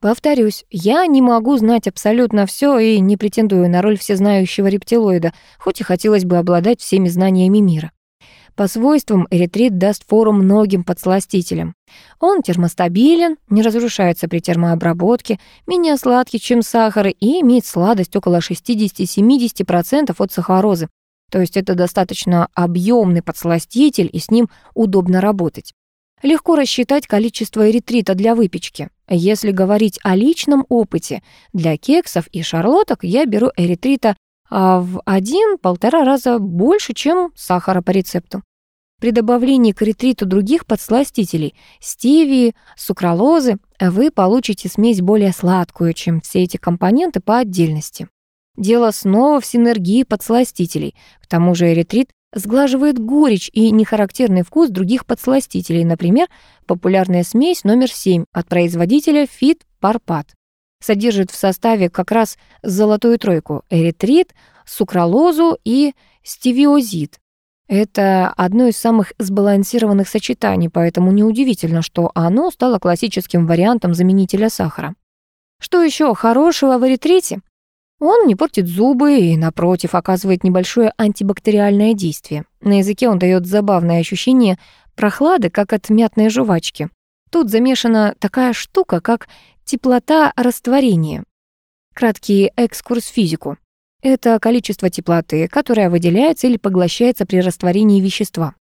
Повторюсь, я не могу знать абсолютно все и не претендую на роль всезнающего рептилоида, хоть и хотелось бы обладать всеми знаниями мира. По свойствам эритрит даст фору многим подсластителям. Он термостабилен, не разрушается при термообработке, менее сладкий, чем сахар и имеет сладость около 60-70% от сахарозы. То есть это достаточно объемный подсластитель, и с ним удобно работать. Легко рассчитать количество эритрита для выпечки. Если говорить о личном опыте, для кексов и шарлоток я беру эритрита а в один-полтора раза больше, чем сахара по рецепту. При добавлении к эритриту других подсластителей, стевии, сукралозы, вы получите смесь более сладкую, чем все эти компоненты по отдельности. Дело снова в синергии подсластителей. К тому же эритрит сглаживает горечь и нехарактерный вкус других подсластителей, например, популярная смесь номер 7 от производителя Fit Parpat содержит в составе как раз золотую тройку – эритрит, сукралозу и стевиозид. Это одно из самых сбалансированных сочетаний, поэтому неудивительно, что оно стало классическим вариантом заменителя сахара. Что еще хорошего в эритрите? Он не портит зубы и, напротив, оказывает небольшое антибактериальное действие. На языке он дает забавное ощущение прохлады, как от мятной жвачки. Тут замешана такая штука, как Теплота растворения. Краткий экскурс в физику. Это количество теплоты, которое выделяется или поглощается при растворении вещества.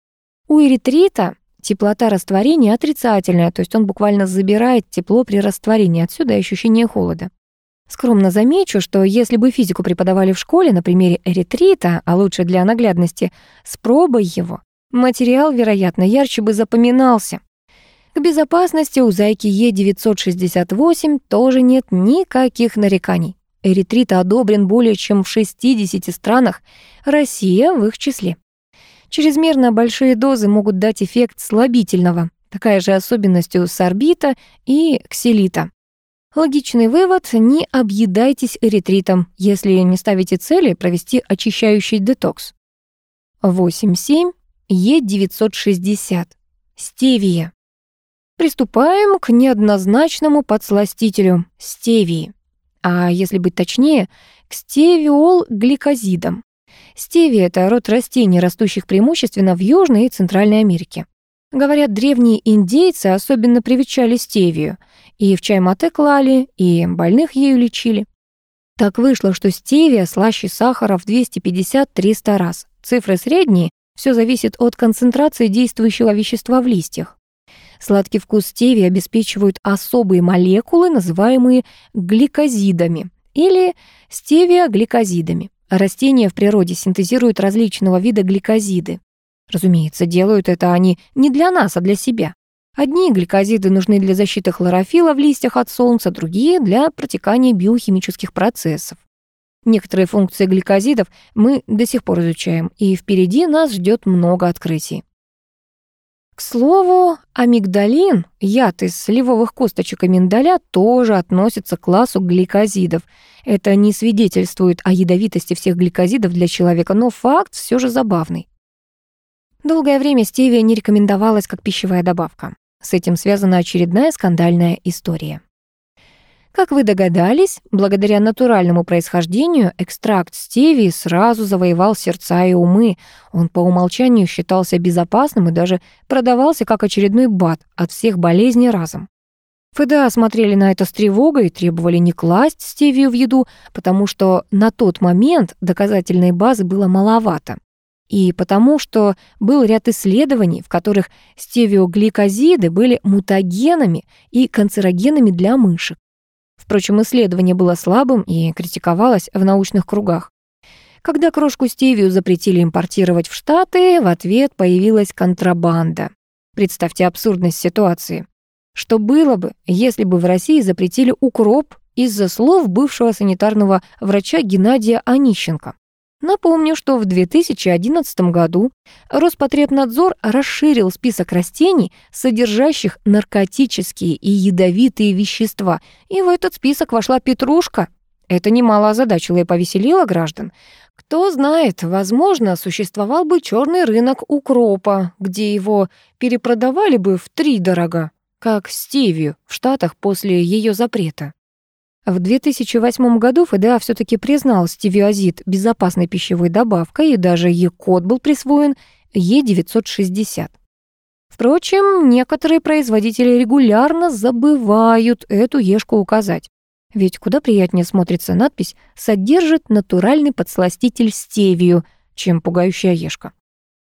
У эритрита теплота растворения отрицательная, то есть он буквально забирает тепло при растворении, отсюда ощущение холода. Скромно замечу, что если бы физику преподавали в школе на примере эритрита, а лучше для наглядности, с пробой его, материал, вероятно, ярче бы запоминался. К безопасности у зайки Е968 тоже нет никаких нареканий. Эритрит одобрен более чем в 60 странах, Россия в их числе. Чрезмерно большие дозы могут дать эффект слабительного. Такая же особенность у сорбита и ксилита. Логичный вывод – не объедайтесь эритритом, если не ставите цели провести очищающий детокс. 8.7. Е960. Стевия. Приступаем к неоднозначному подсластителю – стевии. А если быть точнее, к стевиол-гликозидам. Стевия – это род растений, растущих преимущественно в Южной и Центральной Америке. Говорят, древние индейцы особенно привечали стевию. И в чай мате клали, и больных ею лечили. Так вышло, что стевия слаще сахара в 250-300 раз. Цифры средние, все зависит от концентрации действующего вещества в листьях. Сладкий вкус стевии обеспечивают особые молекулы, называемые гликозидами или стевиогликозидами. Растения в природе синтезируют различного вида гликозиды. Разумеется, делают это они не для нас, а для себя. Одни гликозиды нужны для защиты хлорофила в листьях от солнца, другие — для протекания биохимических процессов. Некоторые функции гликозидов мы до сих пор изучаем, и впереди нас ждет много открытий. К слову, амигдалин, яд из сливовых косточек и миндаля, тоже относится к классу гликозидов. Это не свидетельствует о ядовитости всех гликозидов для человека, но факт все же забавный. Долгое время стевия не рекомендовалась как пищевая добавка. С этим связана очередная скандальная история. Как вы догадались, благодаря натуральному происхождению экстракт стевии сразу завоевал сердца и умы. Он по умолчанию считался безопасным и даже продавался как очередной бат от всех болезней разом. ФДА смотрели на это с тревогой и требовали не класть стевию в еду, потому что на тот момент доказательной базы было маловато. И потому что был ряд исследований, в которых стевиогликозиды были мутагенами и канцерогенами для мышек. Впрочем, исследование было слабым и критиковалось в научных кругах. Когда крошку стевию запретили импортировать в Штаты, в ответ появилась контрабанда. Представьте абсурдность ситуации. Что было бы, если бы в России запретили укроп из-за слов бывшего санитарного врача Геннадия Онищенко? Напомню, что в 2011 году Роспотребнадзор расширил список растений, содержащих наркотические и ядовитые вещества, и в этот список вошла петрушка. Это немало озадачило и повеселило граждан. Кто знает, возможно, существовал бы черный рынок укропа, где его перепродавали бы в три дорога, как стевию в Штатах после ее запрета. В 2008 году ФДА все таки признал стевиозид безопасной пищевой добавкой, и даже Е-код был присвоен Е960. Впрочем, некоторые производители регулярно забывают эту ешку указать. Ведь куда приятнее смотрится надпись «Содержит натуральный подсластитель стевию», чем пугающая ешка.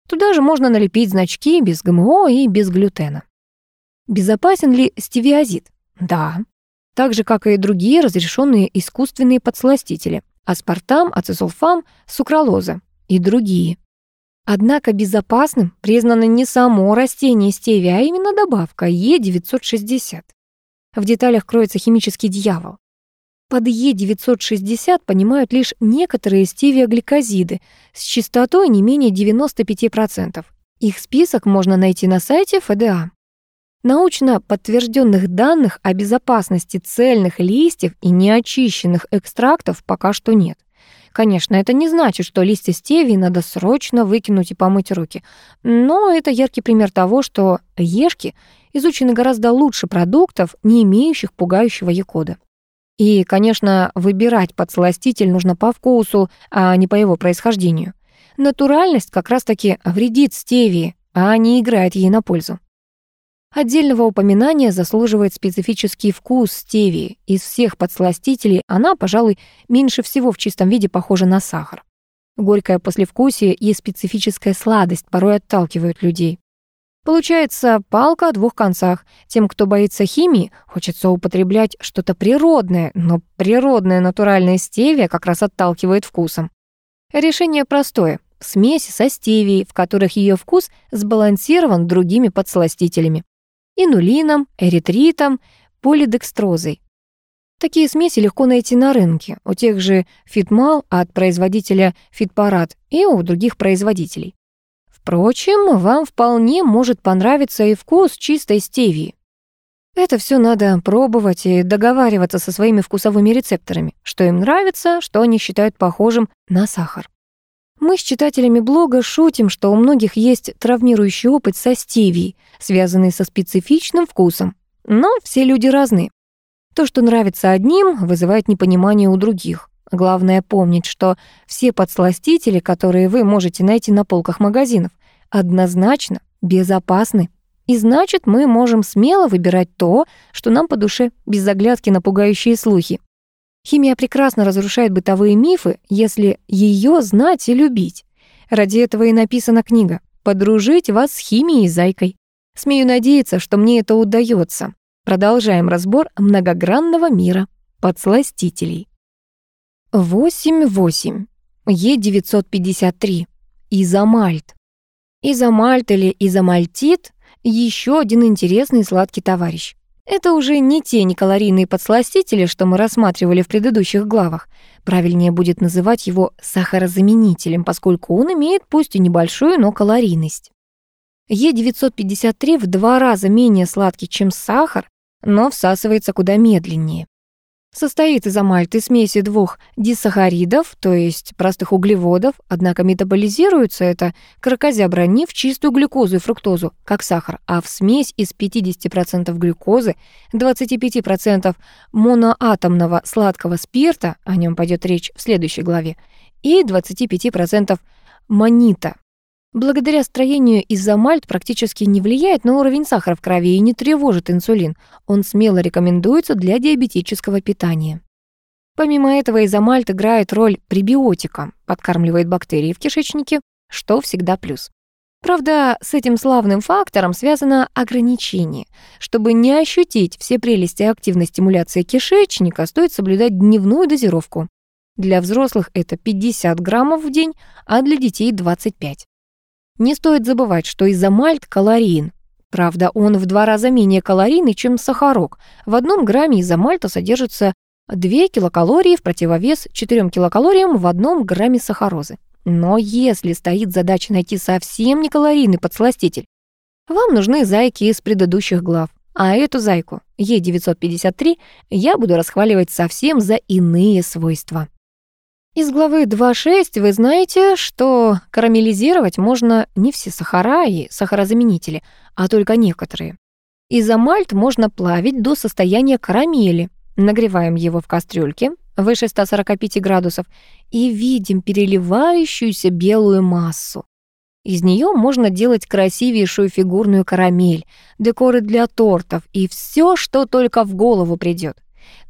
Туда же можно налепить значки без ГМО и без глютена. Безопасен ли стевиозид? Да, так же, как и другие разрешенные искусственные подсластители – аспартам, ацесулфам, сукралоза и другие. Однако безопасным признано не само растение стевия, а именно добавка Е960. В деталях кроется химический дьявол. Под Е960 понимают лишь некоторые стевиогликозиды с частотой не менее 95%. Их список можно найти на сайте ФДА. Научно подтвержденных данных о безопасности цельных листьев и неочищенных экстрактов пока что нет. Конечно, это не значит, что листья стевии надо срочно выкинуть и помыть руки. Но это яркий пример того, что ешки изучены гораздо лучше продуктов, не имеющих пугающего якода. И, конечно, выбирать подсластитель нужно по вкусу, а не по его происхождению. Натуральность как раз-таки вредит стевии, а не играет ей на пользу. Отдельного упоминания заслуживает специфический вкус стевии. Из всех подсластителей она, пожалуй, меньше всего в чистом виде похожа на сахар. Горькое послевкусие и специфическая сладость порой отталкивают людей. Получается палка о двух концах. Тем, кто боится химии, хочется употреблять что-то природное, но природная натуральная стевия как раз отталкивает вкусом. Решение простое. Смеси со стевией, в которых ее вкус сбалансирован другими подсластителями инулином, эритритом, полидекстрозой. Такие смеси легко найти на рынке, у тех же Фитмал от производителя Фитпарат и у других производителей. Впрочем, вам вполне может понравиться и вкус чистой стевии. Это все надо пробовать и договариваться со своими вкусовыми рецепторами, что им нравится, что они считают похожим на сахар. Мы с читателями блога шутим, что у многих есть травмирующий опыт со стевией, связанный со специфичным вкусом. Но все люди разные. То, что нравится одним, вызывает непонимание у других. Главное помнить, что все подсластители, которые вы можете найти на полках магазинов, однозначно безопасны. И значит, мы можем смело выбирать то, что нам по душе, без оглядки на пугающие слухи. Химия прекрасно разрушает бытовые мифы, если ее знать и любить. Ради этого и написана книга «Подружить вас с химией зайкой». Смею надеяться, что мне это удается. Продолжаем разбор многогранного мира подсластителей. 8.8. Е953. Изомальт. Изомальт или изомальтит – еще один интересный сладкий товарищ. Это уже не те некалорийные подсластители, что мы рассматривали в предыдущих главах. Правильнее будет называть его сахарозаменителем, поскольку он имеет пусть и небольшую, но калорийность. Е953 в два раза менее сладкий, чем сахар, но всасывается куда медленнее состоит из амальты смеси двух дисахаридов, то есть простых углеводов, однако метаболизируется это кракозябра не в чистую глюкозу и фруктозу, как сахар, а в смесь из 50% глюкозы, 25% моноатомного сладкого спирта, о нем пойдет речь в следующей главе, и 25% манита, Благодаря строению изомальт практически не влияет на уровень сахара в крови и не тревожит инсулин. Он смело рекомендуется для диабетического питания. Помимо этого изомальт играет роль пребиотика, подкармливает бактерии в кишечнике, что всегда плюс. Правда, с этим славным фактором связано ограничение. Чтобы не ощутить все прелести активной стимуляции кишечника, стоит соблюдать дневную дозировку. Для взрослых это 50 граммов в день, а для детей 25. Не стоит забывать, что изомальт калорийен. Правда, он в два раза менее калорийный, чем сахарок. В одном грамме изомальта содержится 2 килокалории в противовес 4 килокалориям в одном грамме сахарозы. Но если стоит задача найти совсем некалорийный подсластитель, вам нужны зайки из предыдущих глав. А эту зайку, Е953, я буду расхваливать совсем за иные свойства. Из главы 2.6 вы знаете, что карамелизировать можно не все сахара и сахарозаменители, а только некоторые. Изомальт можно плавить до состояния карамели. Нагреваем его в кастрюльке выше 145 градусов и видим переливающуюся белую массу. Из нее можно делать красивейшую фигурную карамель, декоры для тортов и все, что только в голову придет.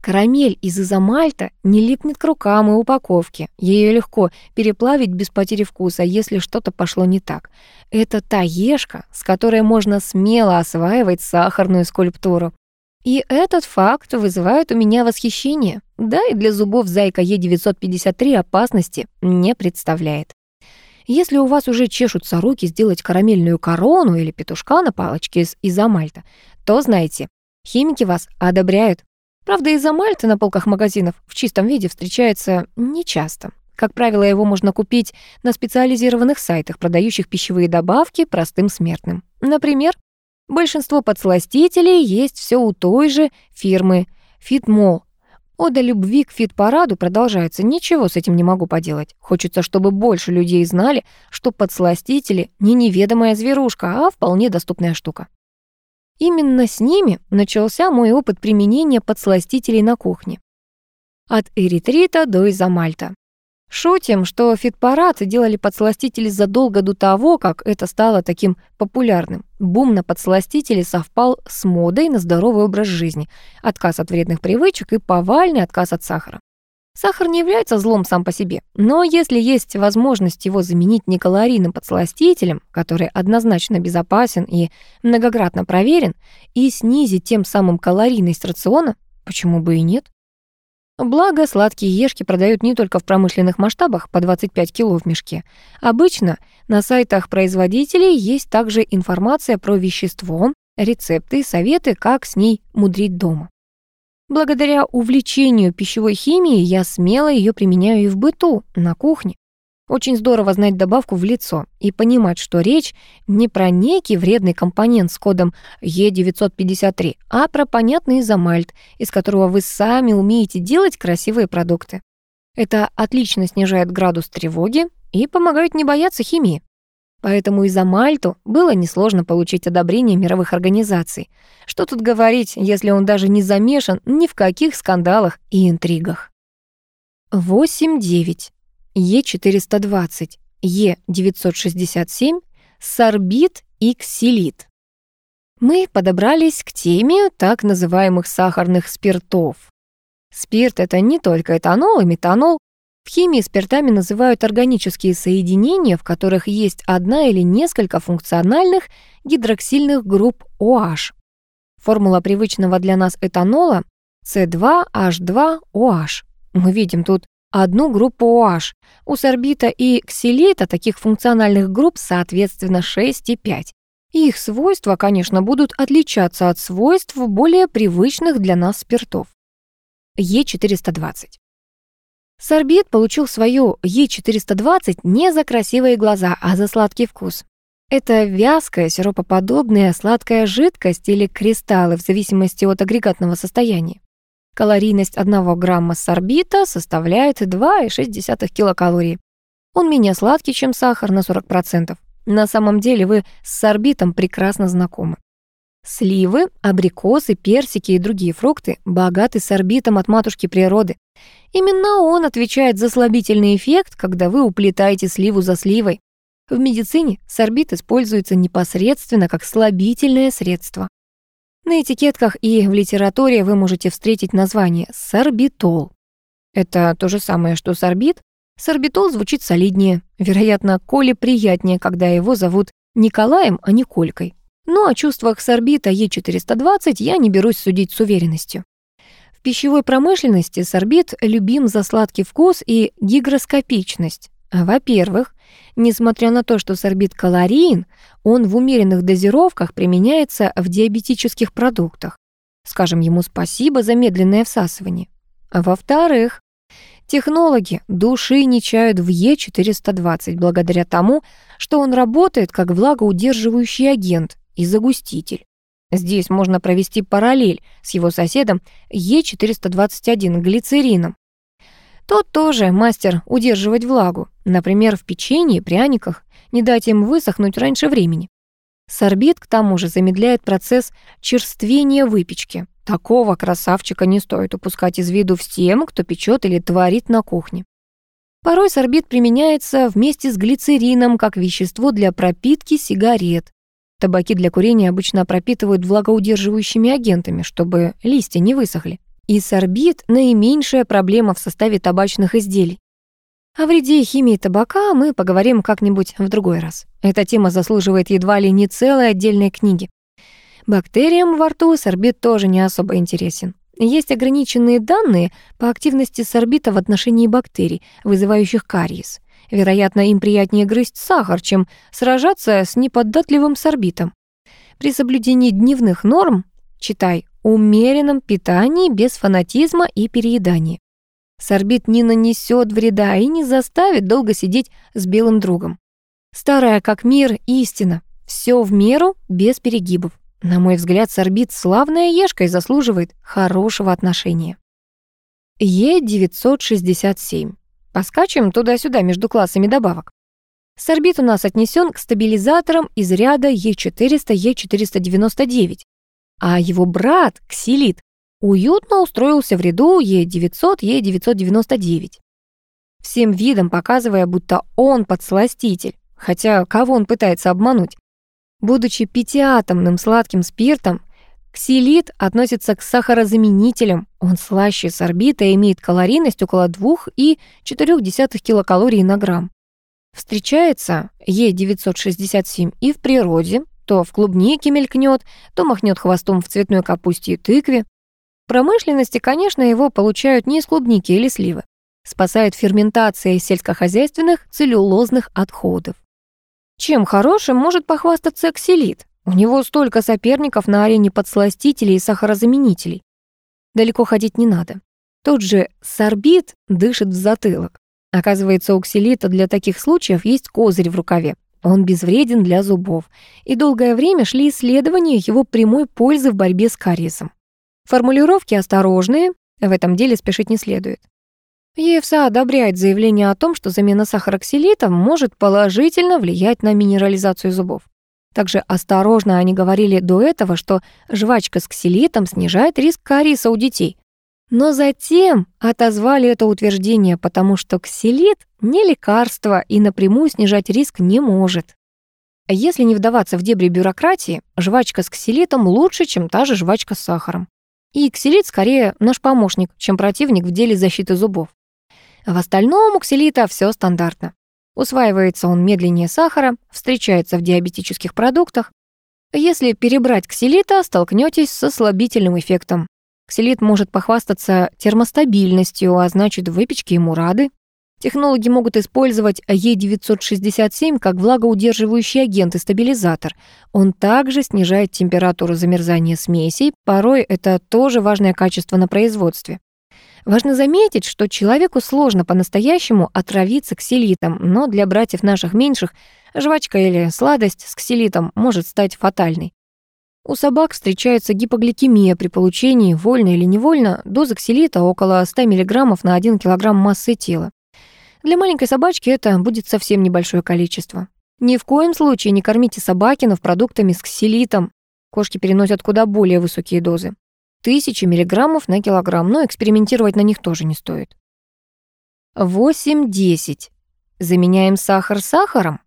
Карамель из изомальта не липнет к рукам и упаковке. Ее легко переплавить без потери вкуса, если что-то пошло не так. Это та ешка, с которой можно смело осваивать сахарную скульптуру. И этот факт вызывает у меня восхищение. Да, и для зубов Зайка Е953 опасности не представляет. Если у вас уже чешутся руки сделать карамельную корону или петушка на палочке из изомальта, то знайте, химики вас одобряют. Правда, изомальт на полках магазинов в чистом виде встречается нечасто. Как правило, его можно купить на специализированных сайтах, продающих пищевые добавки простым смертным. Например, большинство подсластителей есть все у той же фирмы Фитмол. Ода любви к фит-параду продолжается. Ничего с этим не могу поделать. Хочется, чтобы больше людей знали, что подсластители не неведомая зверушка, а вполне доступная штука. Именно с ними начался мой опыт применения подсластителей на кухне. От эритрита до изомальта. Шутим, что фитпарад делали подсластители задолго до того, как это стало таким популярным. Бум на подсластители совпал с модой на здоровый образ жизни, отказ от вредных привычек и повальный отказ от сахара. Сахар не является злом сам по себе, но если есть возможность его заменить некалорийным подсластителем, который однозначно безопасен и многократно проверен, и снизить тем самым калорийность рациона, почему бы и нет? Благо, сладкие ешки продают не только в промышленных масштабах по 25 кило в мешке. Обычно на сайтах производителей есть также информация про вещество, рецепты и советы, как с ней мудрить дома. Благодаря увлечению пищевой химией я смело ее применяю и в быту, на кухне. Очень здорово знать добавку в лицо и понимать, что речь не про некий вредный компонент с кодом Е953, а про понятный изомальт, из которого вы сами умеете делать красивые продукты. Это отлично снижает градус тревоги и помогает не бояться химии. Поэтому и за Мальту было несложно получить одобрение мировых организаций. Что тут говорить, если он даже не замешан ни в каких скандалах и интригах. 8.9. Е420, Е967, сорбит и ксилит. Мы подобрались к теме так называемых сахарных спиртов. Спирт — это не только этанол и метанол, в химии спиртами называют органические соединения, в которых есть одна или несколько функциональных гидроксильных групп OH. Формула привычного для нас этанола C2H2OH. Мы видим тут одну группу OH. У сорбита и ксилита таких функциональных групп соответственно 6 и 5. Их свойства, конечно, будут отличаться от свойств более привычных для нас спиртов. Е420. Сорбит получил свою Е420 не за красивые глаза, а за сладкий вкус. Это вязкая, сиропоподобная сладкая жидкость или кристаллы в зависимости от агрегатного состояния. Калорийность 1 грамма сорбита составляет 2,6 килокалорий. Он менее сладкий, чем сахар на 40%. На самом деле вы с сорбитом прекрасно знакомы. Сливы, абрикосы, персики и другие фрукты богаты сорбитом от матушки природы. Именно он отвечает за слабительный эффект, когда вы уплетаете сливу за сливой. В медицине сорбит используется непосредственно как слабительное средство. На этикетках и в литературе вы можете встретить название сорбитол. Это то же самое, что сорбит. Сорбитол звучит солиднее. Вероятно, Коле приятнее, когда его зовут Николаем, а не Колькой. Но о чувствах сорбита Е420 я не берусь судить с уверенностью. В пищевой промышленности сорбит любим за сладкий вкус и гигроскопичность. Во-первых, несмотря на то, что сорбит калорийен, он в умеренных дозировках применяется в диабетических продуктах. Скажем ему спасибо за медленное всасывание. Во-вторых, Технологи души не чают в Е420 благодаря тому, что он работает как влагоудерживающий агент и загуститель. Здесь можно провести параллель с его соседом Е421 глицерином. Тот тоже мастер удерживать влагу, например, в печенье, пряниках, не дать им высохнуть раньше времени. Сорбит, к тому же, замедляет процесс черствения выпечки. Такого красавчика не стоит упускать из виду всем, кто печет или творит на кухне. Порой сорбит применяется вместе с глицерином как вещество для пропитки сигарет. Табаки для курения обычно пропитывают влагоудерживающими агентами, чтобы листья не высохли. И сорбит — наименьшая проблема в составе табачных изделий. О вреде химии табака мы поговорим как-нибудь в другой раз. Эта тема заслуживает едва ли не целой отдельной книги. Бактериям во рту сорбит тоже не особо интересен. Есть ограниченные данные по активности сорбита в отношении бактерий, вызывающих кариес. Вероятно, им приятнее грызть сахар, чем сражаться с неподатливым сорбитом. При соблюдении дневных норм, читай, умеренном питании без фанатизма и переедания. Сорбит не нанесет вреда и не заставит долго сидеть с белым другом. Старая как мир истина. Все в меру, без перегибов. На мой взгляд, сорбит славная ешка и заслуживает хорошего отношения. Е967. Поскачем туда-сюда между классами добавок. Сорбит у нас отнесен к стабилизаторам из ряда Е400, Е499, а его брат, ксилит, уютно устроился в ряду Е900, Е999. Всем видом показывая, будто он подсластитель, хотя кого он пытается обмануть. Будучи пятиатомным сладким спиртом, ксилит относится к сахарозаменителям. Он слаще сорбита и имеет калорийность около 2,4 килокалорий на грамм. Встречается Е967 и в природе, то в клубнике мелькнет, то махнет хвостом в цветной капусте и тыкве. В промышленности, конечно, его получают не из клубники или сливы. Спасает ферментация сельскохозяйственных целлюлозных отходов. Чем хорошим может похвастаться оксилит? У него столько соперников на арене подсластителей и сахарозаменителей. Далеко ходить не надо. Тот же сорбит дышит в затылок. Оказывается, у ксилита для таких случаев есть козырь в рукаве. Он безвреден для зубов. И долгое время шли исследования его прямой пользы в борьбе с кариесом. Формулировки осторожные, в этом деле спешить не следует. ЕФСА одобряет заявление о том, что замена сахара ксилитом может положительно влиять на минерализацию зубов. Также осторожно они говорили до этого, что жвачка с ксилитом снижает риск кариеса у детей. Но затем отозвали это утверждение, потому что ксилит не лекарство и напрямую снижать риск не может. Если не вдаваться в дебри бюрократии, жвачка с ксилитом лучше, чем та же жвачка с сахаром. И ксилит скорее наш помощник, чем противник в деле защиты зубов. В остальном у ксилита все стандартно. Усваивается он медленнее сахара, встречается в диабетических продуктах. Если перебрать ксилита, столкнетесь со слабительным эффектом. Ксилит может похвастаться термостабильностью, а значит, в выпечке ему рады. Технологи могут использовать Е967 как влагоудерживающий агент и стабилизатор. Он также снижает температуру замерзания смесей, порой это тоже важное качество на производстве. Важно заметить, что человеку сложно по-настоящему отравиться ксилитом, но для братьев наших меньших жвачка или сладость с ксилитом может стать фатальной. У собак встречается гипогликемия при получении, вольно или невольно, дозы ксилита около 100 мг на 1 кг массы тела. Для маленькой собачки это будет совсем небольшое количество. Ни в коем случае не кормите собакинов продуктами с ксилитом. Кошки переносят куда более высокие дозы. Тысячи миллиграммов на килограмм, но экспериментировать на них тоже не стоит. 8-10. Заменяем сахар сахаром?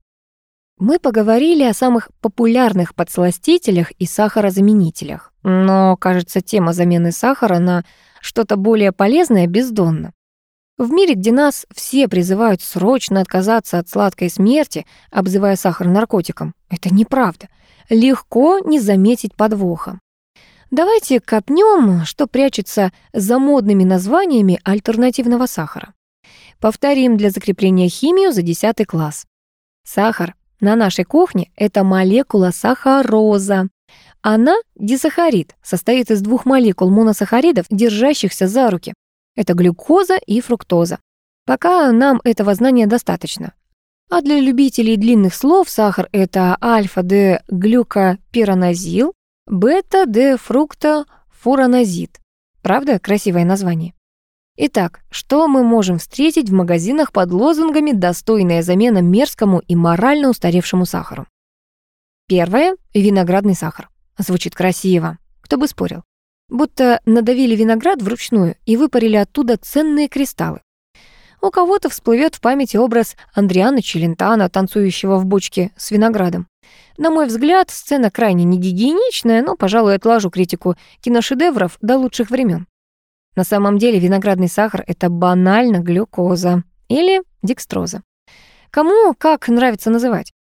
Мы поговорили о самых популярных подсластителях и сахарозаменителях, но, кажется, тема замены сахара на что-то более полезное бездонна. В мире, где нас все призывают срочно отказаться от сладкой смерти, обзывая сахар наркотиком, это неправда. Легко не заметить подвоха. Давайте копнем, что прячется за модными названиями альтернативного сахара. Повторим для закрепления химию за 10 класс. Сахар на нашей кухне — это молекула сахароза. Она дисахарид, состоит из двух молекул моносахаридов, держащихся за руки. Это глюкоза и фруктоза. Пока нам этого знания достаточно. А для любителей длинных слов сахар — это альфа-д-глюкопиранозил, бета-д-фруктофуранозид. Правда, красивое название? Итак, что мы можем встретить в магазинах под лозунгами «достойная замена мерзкому и морально устаревшему сахару»? Первое — виноградный сахар. Звучит красиво. Кто бы спорил. Будто надавили виноград вручную и выпарили оттуда ценные кристаллы. У кого-то всплывет в памяти образ Андриана Челентана, танцующего в бочке с виноградом. На мой взгляд, сцена крайне негигиеничная, но, пожалуй, отложу критику киношедевров до лучших времен. На самом деле виноградный сахар — это банально глюкоза или декстроза. Кому как нравится называть.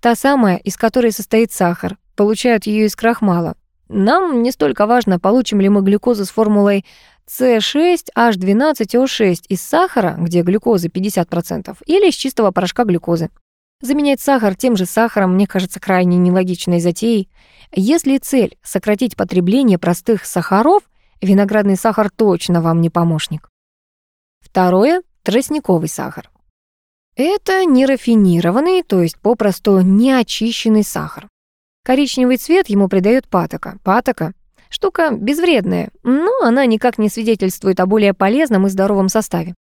Та самая, из которой состоит сахар, получают ее из крахмала. Нам не столько важно, получим ли мы глюкозу с формулой C6H12O6 из сахара, где глюкозы 50%, или из чистого порошка глюкозы. Заменять сахар тем же сахаром мне кажется крайне нелогичной затеей. Если цель — сократить потребление простых сахаров, Виноградный сахар точно вам не помощник. Второе — тростниковый сахар. Это нерафинированный, то есть попросту неочищенный сахар. Коричневый цвет ему придает патока. Патока — штука безвредная, но она никак не свидетельствует о более полезном и здоровом составе.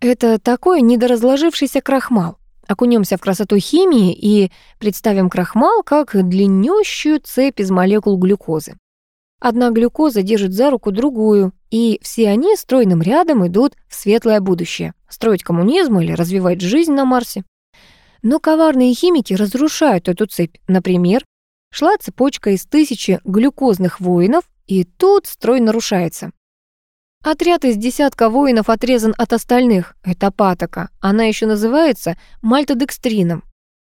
Это такой недоразложившийся крахмал. Окунемся в красоту химии и представим крахмал как длиннющую цепь из молекул глюкозы. Одна глюкоза держит за руку другую, и все они стройным рядом идут в светлое будущее, строить коммунизм или развивать жизнь на Марсе. Но коварные химики разрушают эту цепь. Например, шла цепочка из тысячи глюкозных воинов, и тут строй нарушается. Отряд из десятка воинов отрезан от остальных. Это патока. Она еще называется мальтодекстрином.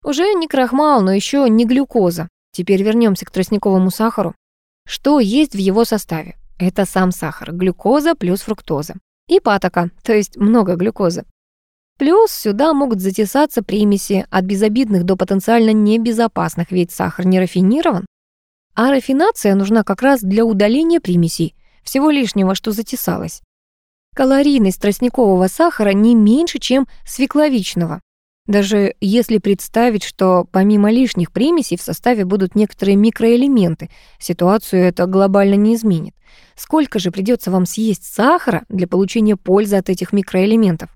Уже не крахмал, но еще не глюкоза. Теперь вернемся к тростниковому сахару. Что есть в его составе? Это сам сахар, глюкоза плюс фруктоза. И патока, то есть много глюкозы. Плюс сюда могут затесаться примеси от безобидных до потенциально небезопасных, ведь сахар не рафинирован. А рафинация нужна как раз для удаления примесей, всего лишнего, что затесалось. Калорийность тростникового сахара не меньше, чем свекловичного. Даже если представить, что помимо лишних примесей в составе будут некоторые микроэлементы, ситуацию это глобально не изменит. Сколько же придется вам съесть сахара для получения пользы от этих микроэлементов?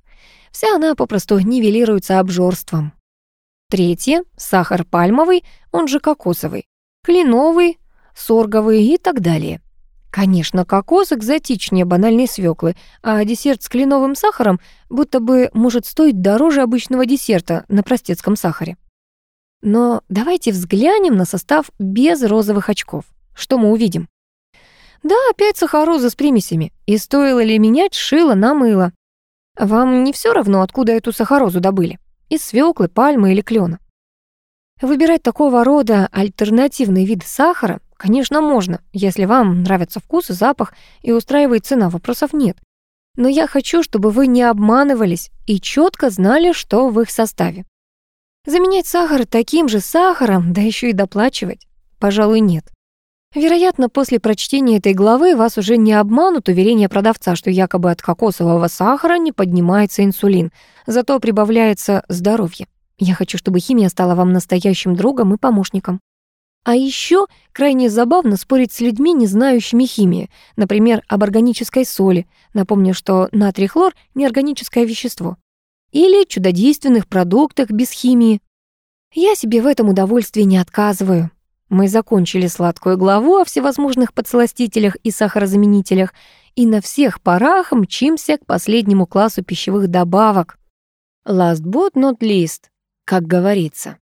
Вся она попросту нивелируется обжорством. Третье — сахар пальмовый, он же кокосовый, кленовый, сорговый и так далее. Конечно, кокос экзотичнее банальной свеклы, а десерт с кленовым сахаром будто бы может стоить дороже обычного десерта на простецком сахаре. Но давайте взглянем на состав без розовых очков. Что мы увидим? Да, опять сахароза с примесями. И стоило ли менять шило на мыло? Вам не все равно, откуда эту сахарозу добыли? Из свеклы, пальмы или клена? Выбирать такого рода альтернативный вид сахара Конечно, можно, если вам нравится вкус и запах и устраивает цена, вопросов нет. Но я хочу, чтобы вы не обманывались и четко знали, что в их составе. Заменять сахар таким же сахаром, да еще и доплачивать, пожалуй, нет. Вероятно, после прочтения этой главы вас уже не обманут уверения продавца, что якобы от кокосового сахара не поднимается инсулин, зато прибавляется здоровье. Я хочу, чтобы химия стала вам настоящим другом и помощником. А еще крайне забавно спорить с людьми, не знающими химии, например, об органической соли. Напомню, что натрий-хлор — неорганическое вещество. Или чудодейственных продуктах без химии. Я себе в этом удовольствии не отказываю. Мы закончили сладкую главу о всевозможных подсластителях и сахарозаменителях и на всех парах мчимся к последнему классу пищевых добавок. Last but not least, как говорится.